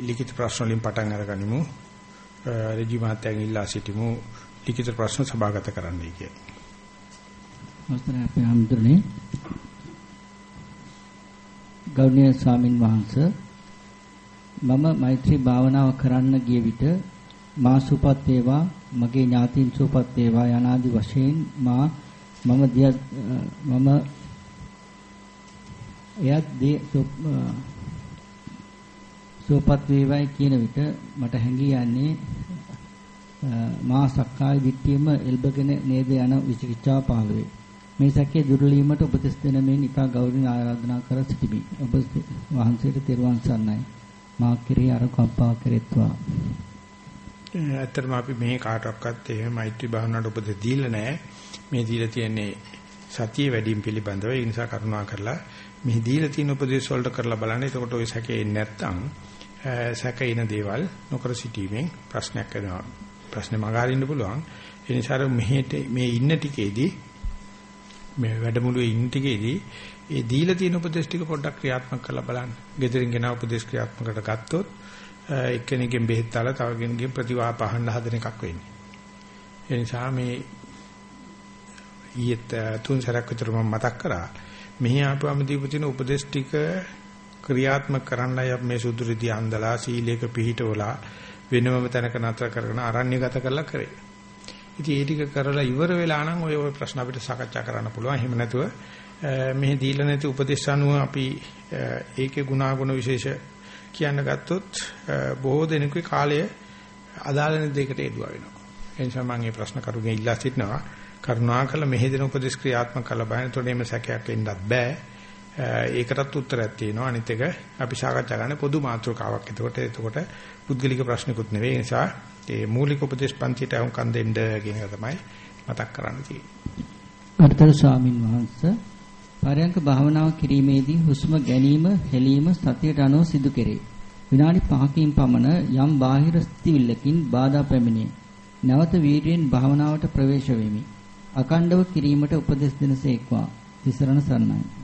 ලිඛිත ප්‍රශ්න වලින් පටන් අරගනිමු. රජි මාත්‍යන් ඉල්ලා සිටිමු ලිඛිත ප්‍රශ්න සභාගත කරන්නයි කියන්නේ. අවසරයි අපේ හඳුරන්නේ. ගෞරවනීය ස්වාමින් වහන්සේ මම මෛත්‍රී භාවනාව කරන්න ගිය විට මා සුපත් වේවා මගේ ඥාතීන් සුපත් වේවා යනාදි වශයෙන් මා මම මම එයත් සුවපත් වේවයි කියන විට මට හැඟී යන්නේ මා සක්කාය දිට්ඨියම එල්බගෙන නේද යන විචිකිච්ඡාව පහළ වේ. මේ සැකේ දුර්ලීමට උපදෙස් දෙන මෙන් ඉතා ගෞරවයෙන් ආරාධනා කර සිටිමි. ඔබ වහන්සේට තෙරුවන් සරණයි. මා කෙරෙහි අරකම්පා කෙරෙත්වා. ඇත්තටම අපි මේ කාටවත් එහෙම මෛත්‍රී භාවනාවට උපදෙස් දීලා නැහැ. මේ දීලා තියෙන්නේ සතිය වැඩිම පිළිබඳව. ඒ නිසා කරුණා කරලා මේ දීලා තියෙන උපදේශ වලට කරලා බලන්න. එතකොට ওই සැකේ නැත්තම් සැකේන දේවල් නොකර සිටීමෙන් ප්‍රශ්නයක් වෙනවා. ප්‍රශ්නේ මගහරින්න පුළුවන්. ඒ නිසා මෙහෙට මේ ඉන්න ටිකේදී මේ වැඩමුළුවේ ඉන්න ටිකේදී ඒ දීලා තියෙන උපදේශ ටික පොඩ්ඩක් ක්‍රියාත්මක කරලා බලන්න. ගෙදරින් ගෙන උපදේශ ක්‍රියාත්මකට ගත්තොත් එක්කෙනෙක්ගෙන් බෙහෙත් තාලා තව කෙනෙක්ගෙන් ප්‍රතිවාහ පහන්න හදන එකක් වෙන්නේ. ඒ නිසා මේ ඊයේත් තුන් සැරයක් විතර මම මතක් කරා. මෙහි ආපුවම දීපු තියෙන උපදේශ ටික ක්‍රියාත්මක කරන්නයි අපි මේ සුදුරිදී අන්දලා සීලයක පිහිටවලා වෙනම තැනක නතර කරගෙන අරණ්‍යගත කරලා කරේ. ඉතින් ඒ ටික කරලා ඉවර වෙලා නම් ඔය ඔය ප්‍රශ්න අපිට සාකච්ඡා කරන්න පුළුවන්. එහෙම නැතුව මෙහි දීලා නැති උපදේශ අනුව අපි ඒකේ ගුණාගුණ විශේෂ කියන්න ගත්තොත් බොහෝ දෙනෙකුගේ කාලය අදාළ දෙයකට යෙදුවා වෙනවා. ඒ නිසා මම මේ ප්‍රශ්න කරුගෙන් ඉල්ලා සිටිනවා. කරුණාකර මෙහි දෙන උපදේශ ක්‍රියාත්මක කළ බයන තොරේම සැකයක් එන්නත් බෑ. ඒකටත් උත්තරයක් තියෙනවා. අනිත් එක අපි සාකච්ඡා කරන පොදු මාතෘකාවක්. එතකොට එතකොට පුද්ගලික ප්‍රශ්නිකුත් නෙවෙයි. ඒ නිසා ඒ මූලික උපදේශ පන්තිට අහුම්කම් දෙන්න කියන එක තමයි මතක් කරන්න තියෙන්නේ. අර්ථර ස්වාමින් වහන්සේ පරයන්ක භාවනාව කිරීමේදී හුස්ම ගැනීම, හෙලීම සතියට අනුව සිදු කෙරේ. විනාඩි 5කින් පමණ යම් බාහිර ස්තිවිල්ලකින් බාධා පැමිණේ. නැවත වීර්යෙන් භාවනාවට ප්‍රවේශ වෙමි. අකණ්ඩව කිරීමට උපදෙස් දෙනසේක්වා. තිසරණ සරණයි.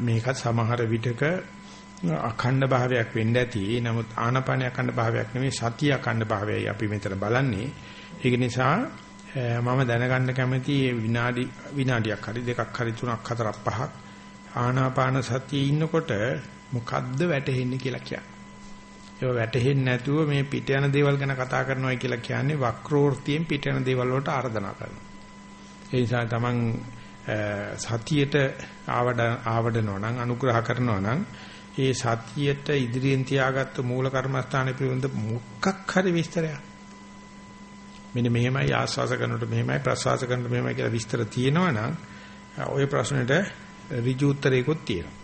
මේකත් සමහර විටක අඛණ්ඩ භාවයක් වෙන්න ඇති. නමුත් ආනපාන අඛණ්ඩ භාවයක් නෙමෙයි සතිය අඛණ්ඩ භාවයයි අපි මෙතන බලන්නේ. ඒක නිසා මම දැනගන්න කැමති විනාඩි විනාඩියක් හරි දෙකක් හරි තුනක් හතරක් පහක් ආනාපාන සතියේ ඉන්නකොට මොකද්ද වැටහෙන්නේ කියලා කියන්නේ. ඒක වැටහෙන්නේ නැතුව මේ පිට යන දේවල් ගැන කතා කරනවා කියලා කියන්නේ වක්‍රෝර්තියෙන් පිට යන දේවල් වලට ආර්දනා කරනවා. ඒ නිසා තමන් සතියට ආවඩ ආවඩනවා නම් අනුග්‍රහ කරනවා නම් ඒ සතියට ඉදිරියෙන් තියාගත්ත මූල කර්මස්ථාන පිළිබඳ මොකක් හරි විස්තරයක්. මෙන්න මෙහෙමයි ආස්වාස කරනකොට මෙහෙමයි ප්‍රසවාස කරනකොට මෙහෙමයි කියලා විස්තර තියෙනවා නම් ওই ප්‍රශ්නෙට ඍජු උත්තරයකුත් තියෙනවා.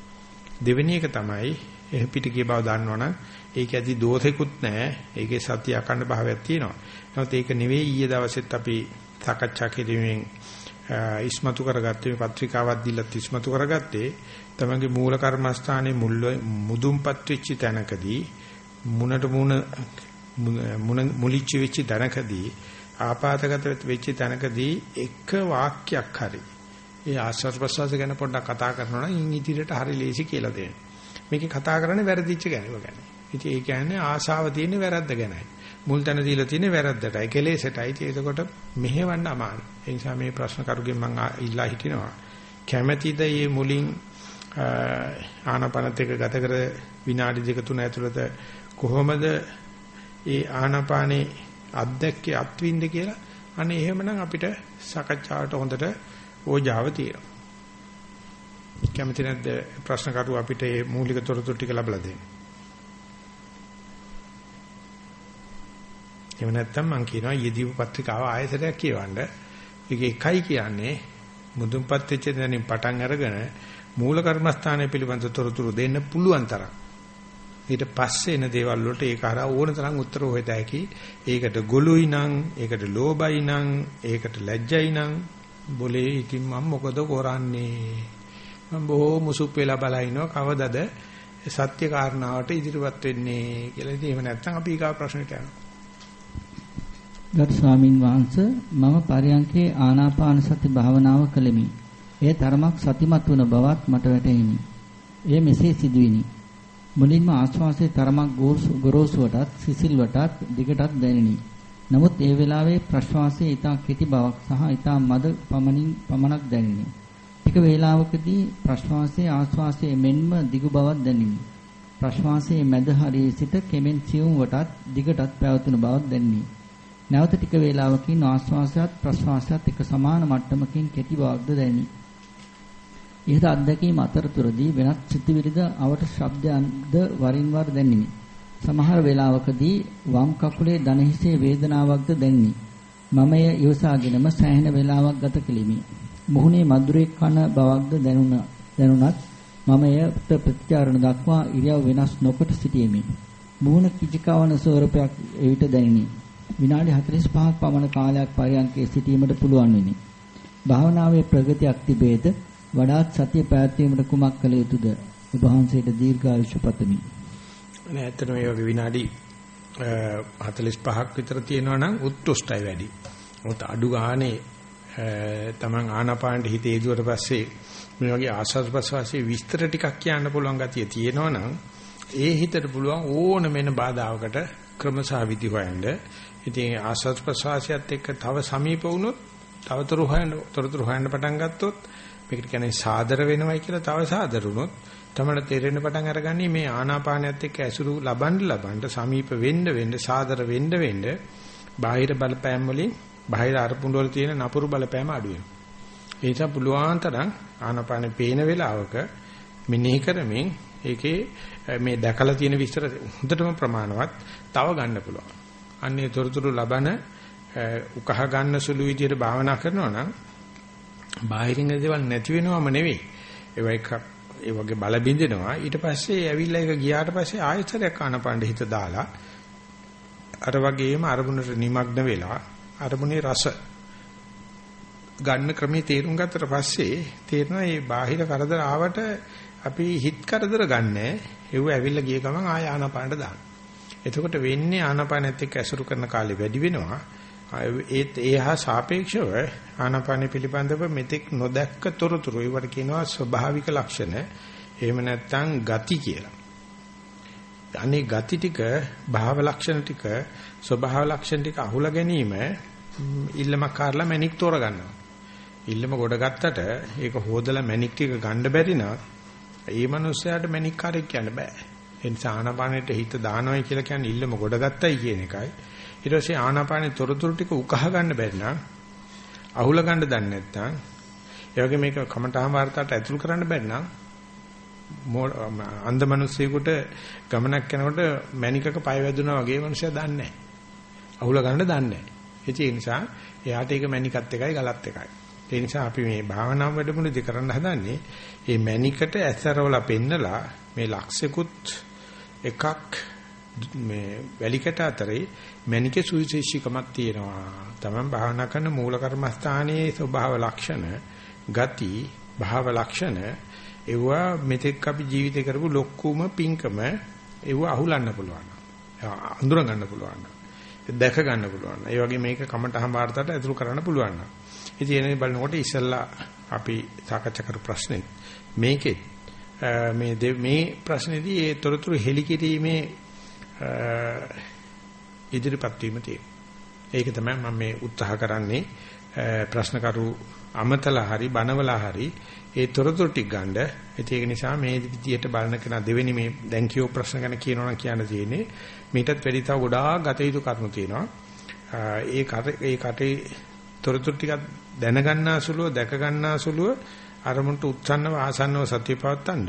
දෙවෙනි එක තමයි එහ පිට කිය බව දන්නවනම් ඒක ඇති දෝෂෙකුත් නැහැ. ඒකේ සත්‍ය අකණ්ඩ භාවයක් තියෙනවා. නමුත් ඒක නෙවෙයි ඊයේ දවසෙත් අපි සාකච්ඡා කිරීමෙන් ඉස්මතු කරගත්තේ මේ පත්‍රිකාවක් දීලා ඉස්මතු කරගත්තේ තමගේ මූල කර්මස්ථානයේ මුල් මුදුන්පත් වෙච්ච තැනකදී මුණට මුණ මුණ මුලිච්ච වෙච්ච තැනකදී ආපాతගත වෙච්ච තැනකදී එක වාක්‍යයක් හරි ඒ ආස්වාද ප්‍රසවාස ගැන පොඩ්ඩක් කතා කරනවා නම් ඉන් ඉදිරියට හරි ලේසි කියලා දෙන්න. මේකේ කතා කරන්නේ වැරදිච්ච ගැනව ගැන. ඉතින් ඒ කියන්නේ ආශාව තියෙන වැරද්ද ගැනයි. මුල් තැන දීලා තියෙන්නේ වැරද්දටයි කෙලෙසටයි. ඉතින් ඒකකොට මෙහෙවන්න අමාරුයි. ඒ නිසා මේ ප්‍රශ්න කරුගෙන් මම ඉල්ලා හිටිනවා. කැමැතිද මේ මුලින් ආනාපානත් එක්ක ගත කර විනාඩි දෙක තුන ඇතුළත කොහොමද ඒ ආනාපානේ අත්දැක්කේ අත්විඳ කියලා අනේ එහෙමනම් අපිට සාකච්ඡාවට හොඳට ඕජාව තියෙනවා. කැමති නැද්ද ප්‍රශ්න කරු අපිට මේ මූලික තොරතුරු ටික ලබලා දෙන්න. එහෙම නැත්නම් මම කියනවා යෙදීප පත්‍රිකාව ආයතනයක් කියවන්න. ඒක එකයි කියන්නේ මුදුන්පත් වෙච්ච දැනින් පටන් අරගෙන මූල කර්මස්ථානය පිළිබඳ තොරතුරු දෙන්න පුළුවන් තරම්. ඊට පස්සේ එන දේවල් වලට ඒක හරහා ඕන තරම් උත්තර හොයත හැකි. ඒකට ගොළුයි නම්, ඒකට ලෝභයි නම්, ඒකට ලැජ්ජයි නම් બોලේ ඉතින් මම මොකද කරන්නේ? මම බොහෝ මුසුප් වෙලා බලනවා කවදද සත්‍ය කාරණාවට ඉදිරිපත් වෙන්නේ කියලා. ඉතින් එහෙම නැත්නම් අපි ඊගා ප්‍රශ්නෙට යනවා. ගරු ස්වාමින් වහන්සේ මම පරයන්කේ ආනාපාන සති භාවනාව කළෙමි. එය තරමක් සතිමත් වුණ බවත් මට වැටහිනි. එය මෙසේ සිදුවිනි. මුලින්ම ආශ්වාසයේ තරමක් ගොරෝසුවටත් සිසිල්වටත් දිගටත් දැනිනි. නමුත් ඒ වෙලාවේ ප්‍රශ්වාසයේ ඊටා කෙටි බවක් සහ ඊටා මද පමණින් පමණක් දැනිනි. ටික වේලාවකදී ප්‍රශ්වාසයේ ආශ්වාසයේ මෙන්ම දිගු බවක් දැනිනි. ප්‍රශ්වාසයේ මැද හරියේ සිට කෙමෙන් සියුම් වටත් දිගටත් පැවතුන බවක් දැනිනි. නැවත ටික වේලාවකින් ආශ්වාසයත් ප්‍රශ්වාසයත් එක සමාන මට්ටමකින් කෙටි බවක්ද දැනිනි. ඉහත අත්දැකීම් අතරතුරදී වෙනත් සිතිවිලිද අවට ශබ්දයන්ද වරින් වර දැනිනි. සමහර වේලාවකදී වම් කකුලේ දන හිසේ වේදනාවක්ද දැනිනි. මම එය ඉවසාගෙනම සෑහෙන වේලාවක් ගත කෙලිමි. මුහුණේ මధుරේ කන බවක්ද දැනුණ දැනුණත් මම එයට ප්‍රතිචාරණ දක්වා ඉරියව් වෙනස් නොකොට සිටියෙමි. මුහුණ කිචිකවන ස්වරූපයක් එවිට දැනිනි. විනාඩි 45ක් පමණ කාලයක් පරියන්කේ සිටීමට පුළුවන් වෙනි. භාවනාවේ ප්‍රගතියක් තිබේද වඩාත් සතිය පැවැත්වීමට කුමක් කළ යුතුද? ඔබ වහන්සේට දීර්ඝායුෂ පතමි. නෑ ඇත්තටම මේ වගේ විනාඩි 45ක් විතර තියෙනවා නම් උත්කෘෂ්ටයි වැඩි. මොකද අඩු ගානේ තමන් ආනාපානට හිත යොදුවට පස්සේ මේ වගේ ආස්වාද ප්‍රසවාසයේ විස්තර ටිකක් කියන්න පුළුවන් ගතිය තියෙනවා නම් ඒ හිතට පුළුවන් ඕන මෙන බාධාවකට ක්‍රමසහ විදි හොයන්න. ඉතින් ආස්වාද ප්‍රසවාසයත් එක්ක තව සමීප වුණොත් තවතරු හොයන්න තොරතුරු හොයන්න පටන් ගත්තොත් මේකට කියන්නේ සාදර වෙනවයි කියලා තව සාදර වුණොත් තමයි තේරෙන්න පටන් අරගන්නේ මේ ආනාපානයත් එක්ක ඇසුරු ලබන්න ලබන්න සමීප වෙන්න වෙන්න සාදර වෙන්න වෙන්න බාහිර බලපෑම් වලින් බාහිර අරමුණු වල තියෙන නපුරු බලපෑම අඩු වෙනවා. ඒ නිසා පුළුවන් තරම් ආනාපානෙ පේන වෙලාවක මෙනෙහි කරමින් ඒකේ මේ දැකලා තියෙන විස්තර හොඳටම ප්‍රමාණවත් තව ගන්න පුළුවන්. අන්නේ තොරතුරු ලබන උකහා ගන්න සුළු විදියට භාවනා කරනවා නම් බාහිරින් දේවල් නැති වෙනවම නෙවෙයි. ඒවා එකක් ඒ වගේ බල බින්දෙනවා. ඊට පස්සේ ඇවිල්ලා ඒක ගියාට පස්සේ ආයතරයක් ආනපණ්ඩ හිත දාලා අර වගේම අරමුණට নিমগ্ন වෙලා අරමුණේ රස ගන්න ක්‍රමයේ තේරුම් ගත්තට පස්සේ තේරෙනවා මේ බාහිර කරදර ආවට අපි හිත කරදර ගන්නෑ. ඒව ඇවිල්ලා ගිය ගමන් ආය ආනපණ්ඩ දාන්න. එතකොට වෙන්නේ ආනපනත් එක්ක ඇසුරු කරන කාලේ වැඩි වෙනවා. ඒත් ඒ හා සාපේක්ෂව ආනාපාන පිළිබඳව මෙතෙක් නොදැක්ක තොරතුරු ඒවට කියනවා ස්වභාවික ලක්ෂණ. එහෙම නැත්නම් ගති කියලා. අනේ ගති ටික, භාව ලක්ෂණ ටික, ස්වභාව ලක්ෂණ ටික අහුලා ගැනීම ඉල්ලමක් කාරලා මැනික් තෝරගන්නවා. ඉල්ලම ගොඩ ගත්තට ඒක හොදලා මැනික් ටික ගන්න බැරි නම් ඒ මනුස්සයාට මැනික් කාරෙක් කියන්න බෑ. ඒ නිසා ආනාපානෙට හිත දානවයි කියලා කියන්නේ ඉල්ලම ගොඩගත්තයි කියන එකයි. ඊට පස්සේ ආනාපානේ තොරතුරු ටික උකහා ගන්න බැරි නම් අහුල ගන්න දන්නේ නැත්නම් ඒ වගේ මේක කමඨාන් වார்த்தාට ඇතුල් කරන්න බැරි නම් අන්ධමනුස්සයෙකුට ගමනක් යනකොට මැණිකක පය වැදුනා වගේ මනුස්සයා දන්නේ නැහැ. අහුල ගන්න දන්නේ නැහැ. ඒ නිසා එයාට ඒක මැණිකත් එකයි ගලත් එකයි. ඒ නිසා අපි මේ භාවනා වැඩමුළුදී කරන්න හදන්නේ මේ මැණිකට ඇසරවලා පෙන්නලා මේ ලක්ෂිකුත් එකක් මේ වැලිකට අතරේ මණිකේ සුවිශේෂීකමක් තියෙනවා. Taman භාවනා කරන මූල කර්මස්ථානයේ ස්වභාව ලක්ෂණ, ගති, භාව ලක්ෂණ ඒවා මෙතෙක් අපි ජීවිතේ කරපු ලොක්කුම පිංකම ඒව අහුලන්න පුළුවන්. අඳුර ගන්න පුළුවන්. දැක ගන්න පුළුවන්. ඒ වගේ මේක කමටහම් වාර්තාවට ඇතුළු කරන්න පුළුවන්. ඉතින් එනේ බලනකොට ඉස්සල්ලා අපි සාකච්ඡා කරපු ප්‍රශ්නේ මේකේ මේ මේ ප්‍රශ්නේදී ඒ තොරතුරු හෙලිකිරීමේ ඉදිරිපත් වීම තියෙනවා. ඒක තමයි මම මේ උත්සාහ කරන්නේ ප්‍රශ්න කරු අමතලා හරි බනවලා හරි ඒ තොරතුරු ටික ගන්න. ඒක නිසා මේ විදියට බලන කෙනා දෙවෙනි මේ දැන් කියෝ ප්‍රශ්න ගැන කියනවා කියන්න තියෙන්නේ. මීටත් වැඩි තව ගොඩාක් ගත යුතු කරුණු තියෙනවා. ඒ ඒ කටේ තොරතුරු ටික දැනගන්නාසුලුව දැක ගන්නාසුලුව අරමුණට උත්සන්නව ආසන්නව සතිය පවත්තන්න.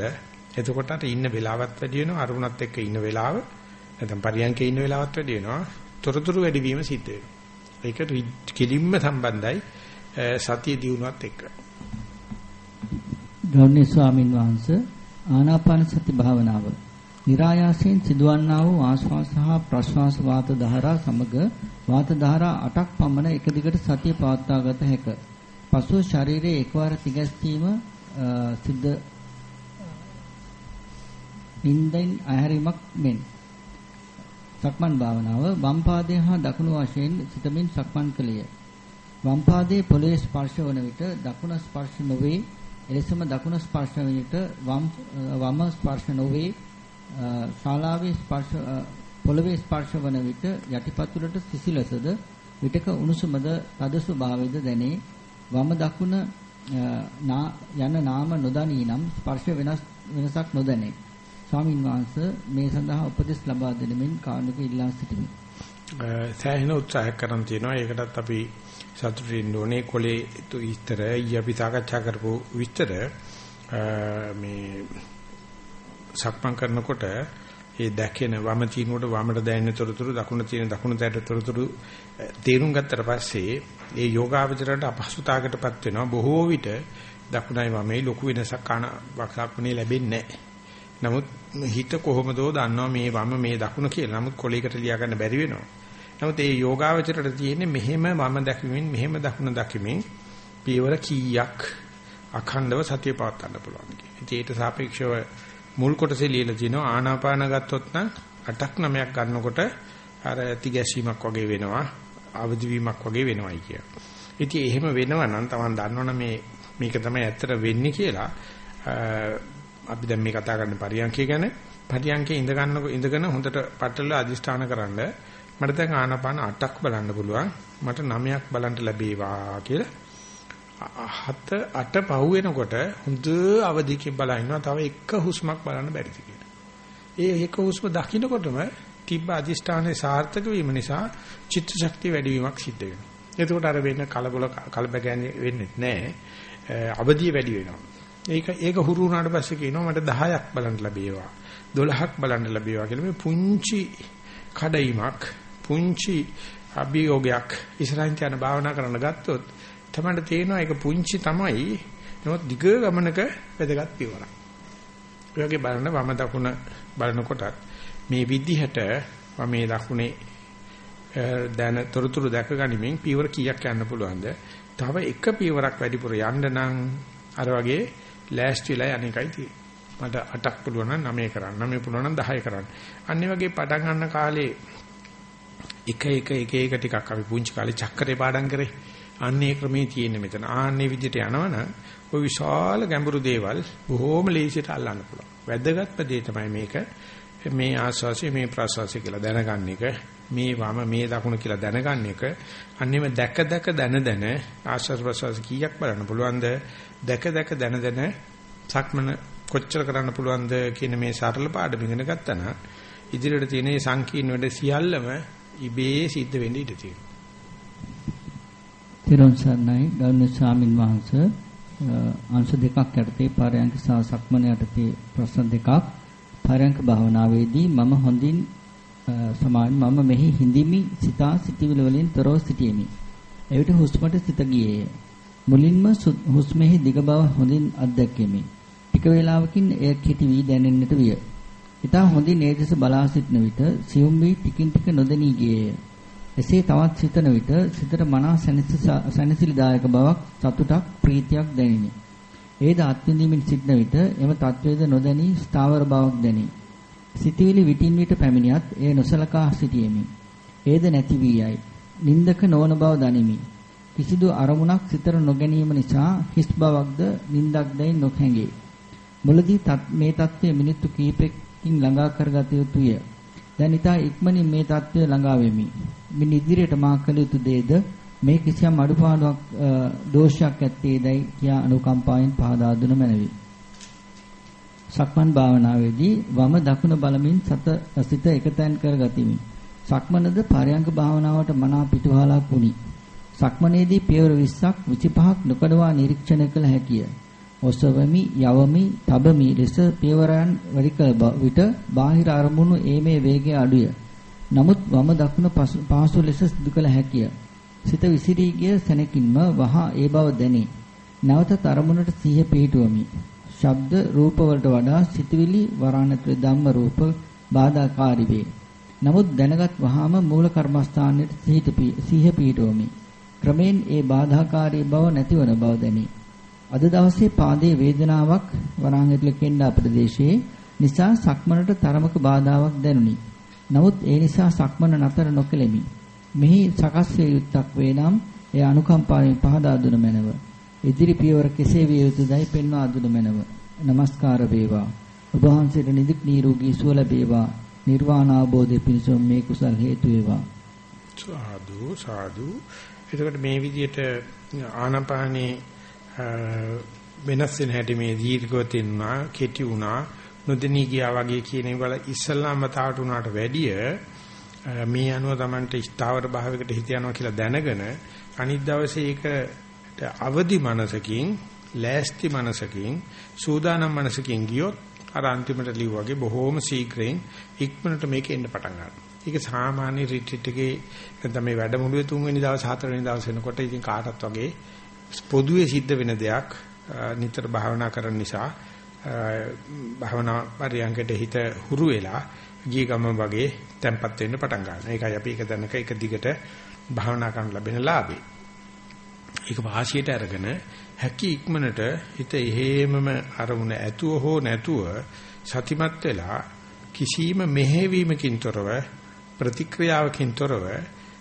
එතකොට අර ඉන්න වෙලාවත් වැඩි වෙනවා අරමුණත් එක්ක ඉන්න වෙලාව නැත්නම් පරියන්කේ ඉන්න වෙලාවත් වැඩි වෙනවා. තොරතුරු වැඩි වීම සිද්ධ වෙනවා. ඒක කෙලින්ම සම්බන්ධයි සතිය දියුණුවත් එක්ක. ගෞරවනීය ස්වාමින් වහන්සේ ආනාපාන සති භාවනාව નિરાයාසයෙන් සිදුවන්නා වූ ආශ්වාස සහ ප්‍රශ්වාස වාත ධාරා සමග වාත ධාරා 8ක් පමණ එක දිගට සතිය පවත්වා ගත හැක. පසුව ශරීරයේ එකවර තිගැස්වීම සිද්ධ නින්දෙන් අහැරීමක් මෙන් සක්මන් භාවනාව වම් පාදයේ හා දකුණු වශයෙන් සිතමින් සක්මන් කළේය. වම් පාදයේ පොළවේ ස්පර්ශ වන විට දකුණ ස්පර්ශ නොවේ. එලෙසම දකුණ ස්පර්ශ වන විට වම් වම ස්පර්ශ නොවේ. ශාලාවේ ස්පර්ශ පොළවේ ස්පර්ශ වන විට යටිපතුලට සිසිලසද විටක උණුසුමද තද ස්වභාවයද දැනේ වම දකුණ යන නාම නොදනී නම් ස්පර්ශ වෙනස් වෙනසක් නොදැනේ. ස්වාමින් වහන්සේ මේ සඳහා උපදෙස් ලබා දෙනෙමින් කාණ්ඩක ඉල්ලා සිටිමි. සෑහෙන උත්සාහයක් කරන් තියෙනවා. ඒකටත් අපි සතුටු වෙන්න ඕනේ. කොලේ විස්තර ඊ අපි සාකච්ඡා කරපු විස්තර මේ සක්මන් කරනකොට ඒ දැකෙන වම තිනුවට වමට දැනෙන තොරතුරු දකුණ තියෙන දකුණ තැට තොරතුරු තේරුම් ගත්තට පස්සේ ඒ යෝගාවචරයට අපහසුතාවකටපත් වෙනවා බොහෝ විට දකුණයි වමේ ලොකු වෙනසක් කන වක්සක්ුණේ ලැබෙන්නේ නමුත් හිත කොහොමදෝ දන්නවා මේ වම මේ දකුණ කියලා. නමුත් කොලයකට ලියා ගන්න බැරි වෙනවා. නමුත් ඒ යෝගාවචරයට තියෙන්නේ මෙහෙම වම දැකීමෙන් මෙහෙම දකුණ දැකීමෙන් පියවර කීයක් අඛණ්ඩව සතිය පවත්වන්න පුළුවන් කියන්නේ. ඒකට සාපේක්ෂව මුල් කොටසේ ලියලා තිනවා ආනාපාන ගත්තොත් නම් 8ක් 9ක් ගන්නකොට අර ඇති ගැසීමක් වගේ වෙනවා. අවදි වීමක් වගේ වෙනවයි කිය. ඉතින් එහෙම වෙනවා නම් Taman දන්නවනේ මේ මේක තමයි ඇත්තට වෙන්නේ කියලා අපි දැන් මේ කතා කරන්නේ පරියන්කය ගැන පරියන්කේ ඉඳ ගන්නකො ඉඳගෙන හොඳට පටල අදිෂ්ඨාන කරන්න මට දැන් ආනාපාන 8ක් බලන්න පුළුවන්. මට 9ක් බලන්න ලැබේවා කියලා. හත අට පහ වෙනකොට හොඳ අවදිකින් බලනවා තව එක හුස්මක් බලන්න බැරිද කියලා. ඒ එක හුස්ම දකින්නකොටම තිබ්බ අදිෂ්ඨානයේ සාර්ථක වීම නිසා චිත්ත ශක්තිය වැඩි වීමක් සිද්ධ වෙනවා. එතකොට අර වෙන කලබල කලබගෑනි වෙන්නේ නැහැ. අවදිය වැඩි වෙනවා. ඒක ඒක හුරු වුණාට පස්සේ කියනවා මට 10ක් බලන්න ලැබේවා. 12ක් බලන්න ලැබේවා කියලා මේ පුංචි කඩයිමක් පුංචි අභියෝගයක් ඉස්සරහින් යන භාවනා කරන්න ගත්තොත් තමයි තේරෙනවා ඒක පුංචි තමයි. නමුත් දිග ගමනක වැදගත් පියවරක්. ඒ වගේ බලන වම දකුණ බලනකොටත් මේ විදිහට වමේ දකුණේ දැන තොරතුරු දැක ගනිමින් පියවර කීයක් යන්න පුළුවන්ද? තව එක පියවරක් වැඩිපුර යන්න නම් අර වගේ ලෑස්තිලා යන්නේකයි තියෙන්නේ. මට 8ක් පුළුවන් නම් 9 කරන්න. 9 පුළුවන් නම් 10 කරන්න. අනිත් වගේ පටන් ගන්න කාලේ එක එක එක එක ටිකක් අපි පුංචි කාලේ චක්‍රේ පාඩම් කරේ. අන්නේ ක්‍රමේ තියෙන්නේ මෙතන. ආන්නේ විදිහට යනවනම් ওই විශාල ගැඹුරු දේවල් බොහොම ලේසියට අල්ලන්න පුළුවන්. වැදගත්ම දේ තමයි මේක. මේ ආස්වාසිය මේ ප්‍රාස්වාසිය කියලා දැනගන්න එක. මේ වම මේ දකුණ කියලා දැනගන්න එක. අන්නේම දැක දැක දන දන ආස්වාස් ප්‍රාස්වාස කීයක් බලන්න පුළුවන්ද? දැක දැක දන දන සක්මන කොච්චර කරන්න පුළුවන්ද කියන මේ සරල පාඩම ඉගෙන ගත්තා නම් ඉදිරියට තියෙන සංකීර්ණ වැඩ සියල්ලම ඉබේ සිද්ධ වෙන්න ඉඩ තියෙනවා. තිරුවන් සරණයි ගෞරවනීය ස්වාමින් වහන්සේ. අංශ දෙකක් යටතේ පාරයන්ක සහ සක්මන යටතේ ප්‍රශ්න දෙකක්. පාරයන්ක භාවනාවේදී මම හොඳින් සමාන මම මෙහි හිඳිමි සිතා සිටිවිල වලින් තොරව සිටියෙමි. එවිට හුස්මට සිත ගියේය. මුලින්ම හුස්මෙහි දිග බව හොඳින් අත්දැකෙමි. ටික වේලාවකින් එය කිටි වී දැනෙන්නට විය. ඊට හොඳින් ඒ දෙස බලා සිටන විට සියුම් වී ටිකින් ටික නොදෙනී ගියේය. එසේ තවත් සිතන විට සිතට මනා සැනසිලිදායක බවක් සතුටක් ප්‍රීතියක් දැනිනි. ඒද අත්විඳීමෙන් සිටන විට එම තත්වයේද නොදැනී ස්ථාවර බවක් දැනේ. සිතවිලි විටින් විට පැමිණියත් එය නොසලකා සිටියෙමි. ඒද නැති වී යයි. නින්දක නොවන බව දනිමි. කිසිදු අරමුණක් සිතට නොගැනීම නිසා හිස් බවක්ද නින්දක් දැයි නොහැඟේ. මුලදී මේ தත්ත්වය මිනිත්තු කිහිපයකින් ළඟා කරගත යුතුය. දැන් ඊට ඉක්මනින් මේ தත්ත්වය ළඟා වෙමි. මින් ඉදිරියට මා කළ යුතු දේද මේ කිසියම් අඩුපාඩුවක් දෝෂයක් ඇත්තේදයි කියා අනුකම්පාවෙන් පහදා දුන මැනවි. සක්මන් භාවනාවේදී වම දකුණ බලමින් සත සිත එකතෙන් කරගතිමි. සක්මනද පරයන්ක භාවනාවට මනා පිටුහලක් වුනි. සක්මනේදී පියවර 20ක් 25ක් නොකඩවා නිරීක්ෂණය කළ හැකිය. ඔසවමි යවමි තබමි ලෙස පියවරයන් වැඩි කළ විට බාහිර අරමුණු ඒමේ වේගය අඩුය. නමුත් වම දකුණ පාසු ලෙස සිදු කළ හැකිය. සිත විසිරී ගිය සැනකින්ම වහා ඒ බව දැනේ. නැවත අරමුණට සිහිය පිහිටුවමි. ශබ්ද රූප වලට වඩා සිතවිලි වරණතුල ධම්ම රූප බාධාකාරී වේ. නමුත් දැනගත් වහාම මූල කර්මස්ථානයේ සිහිය පිහිටුවමි. ක්‍රමෙන් ඒ බාධාකාරී බව නැතිවන බව දැනේ. අද දවසේ පාදයේ වේදනාවක් වරාංගිතුල කෙන්ඩා ප්‍රදේශයේ නිසා සක්මනට තරමක බාධාවක් දැනුනි. නමුත් ඒ නිසා සක්මන නතර නොකෙලෙමි. මෙහි සකස් වේ යුත්තක් වේ නම් එය අනුකම්පාවෙන් පහදා දුන මැනව. ඉදිරි පියවර කෙසේ විය යුතුදයි පෙන්වා දුන මැනව. নমස්කාර වේවා. ඔබ වහන්සේට නිදුක් නිරෝගී සුව ලැබේවා. නිර්වාණ අවබෝධය පිණිස මේ කුසල් හේතු වේවා. සාදු සාදු. එතකොට මේ විදිහට ආනාපානේ වෙනස් වෙන හැටි මේ දීර්ඝව තියුණා, කෙටි වුණා, නොදෙනී ගියා වගේ කියන ඒවල ඉස්සල්ලාම තාට උනාට වැඩිය මේ අනුව Tamanට ස්ථාවර භාවයකට හිත යනවා කියලා දැනගෙන අනිත් දවසේ ඒකට අවදි මනසකින් ලෑස්ති මනසකින් සූදානම් මනසකින් ගියොත් අර අන්තිමට ලිව්වාගේ බොහෝම ශීඝ්‍රයෙන් ඉක්මනට මේක එන්න පටන් ගන්නවා. ඒක සාමාන්‍ය රිට්‍රීට් එකේ නැත්නම් මේ වැඩමුළුවේ තුන්වෙනි දවස් හතරවෙනි දවස් වෙනකොට ඉතින් කාටත් වගේ පොදුවේ සිද්ධ වෙන දෙයක් නිතර භාවනා කරන නිසා භාවනා පරියන්කට හිත හුරු වෙලා ගිය ගම වගේ තැම්පත් වෙන්න පටන් ගන්නවා. ඒකයි අපි එක දැනක එක දිගට භාවනා කරන්න ලැබෙන ලාභේ. ඒක වාසියට අරගෙන හැකි ඉක්මනට හිත එහෙමම අරමුණ ඇතුව හෝ නැතුව සතිමත් වෙලා කිසිම මෙහෙවීමකින් තොරව ප්‍රතික්‍රියාවකින් තොරව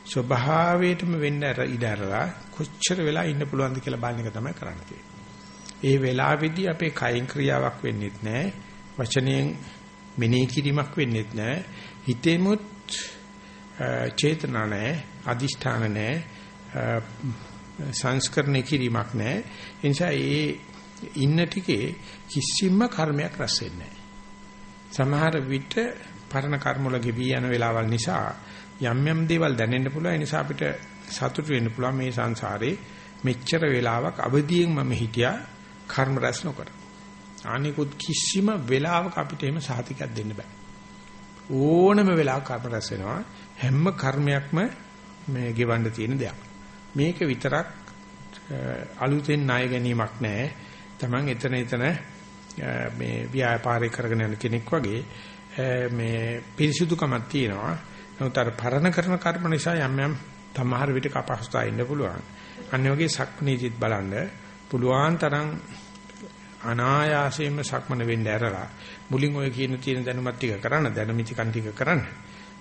ස්වභාවයටම වෙන්න ඉඩ ඇරලා කොච්චර වෙලා ඉන්න පුළුවන්ද කියලා බලන එක තමයි කරන්න තියෙන්නේ. ඒ වෙලාවේදී අපේ කයින් ක්‍රියාවක් වෙන්නේත් නැහැ. වචනයෙන් මෙනෙහි කිරීමක් වෙන්නේත් නැහැ. හිතෙමුත් චේතනා නැහැ, අදිෂ්ඨාන නැහැ, සංස්කරණය කිරීමක් නැහැ. ඒ නිසා ඒ ඉන්න ටිකේ කිසිම කර්මයක් රැස් වෙන්නේ සමහර විට පරණ කර්ම වල ගෙවි යන වෙලාවල් නිසා යම් යම් දේවල් දැනෙන්න පුළුවන්. ඒ නිසා අපිට සතුටු වෙන්න පුළුවන් මේ සංසාරේ මෙච්චර වෙලාවක් අවදියෙන් මම හිටියා කර්ම රැස් නොකර. අනිකුත් කිසිම වෙලාවක අපිට එහෙම සාතිකයක් දෙන්න බෑ. ඕනම වෙලාවක කර්ම රැස් වෙනවා. හැම කර්මයක්ම මේ ගෙවන්න තියෙන දෙයක්. මේක විතරක් අලුතෙන් ණය ගැනීමක් නෑ. Taman එතන එතන මේ ව්‍යාපාරය කරගෙන යන කෙනෙක් වගේ මේ පිරිසුදුකමක් තියෙනවා. නමුත් අර පරණ කරන කර්ම නිසා යම් යම් තමහර විට අපහසුතා ඉන්න පුළුවන්. අන්න වගේ සක්නීතිත් බලන්න පුළුවන් තරම් අනායාසයෙන්ම සක්මන වෙන්න ඇරලා මුලින් ඔය කියන තියෙන දැනුමත් ටික කරන්න දැනුමිති කන් ටික කරන්න.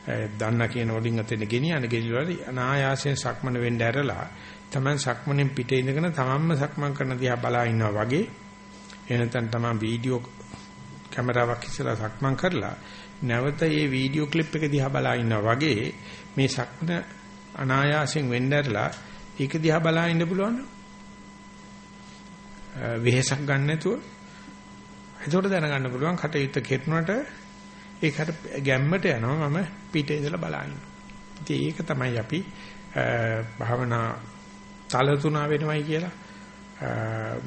දන්න කියන වලින් අතෙන් ගෙනියන ගෙලිවල අනායාසයෙන් සක්මන වෙන්න ඇරලා තමන් සක්මනෙන් පිටේ ඉඳගෙන තමන්ම සක්මන් කරන දිහා බලා ඉන්නවා වගේ එනතන් තමන් වීඩියෝ කැමරාවක් ඉස්සලා සක්මන් කරලා නැවත මේ වීඩියෝ ක්ලිප් එක දිහා බලා ඉන්නවා වගේ මේ සක්මන අනායාසයෙන් වෙන්න ඇරලා ඒක දිහා බලා ඉන්න පුළුවන් වෙහෙසක් ගන්න නැතුව එතකොට දැනගන්න පුළුවන් කටයුත්ත කෙරුණට ඒකට ගැම්මට යනවා මම පිටේ ඉඳලා බලන්න. ඉතින් ඒක තමයි අපි භාවනා තල තුනා වෙනවයි කියලා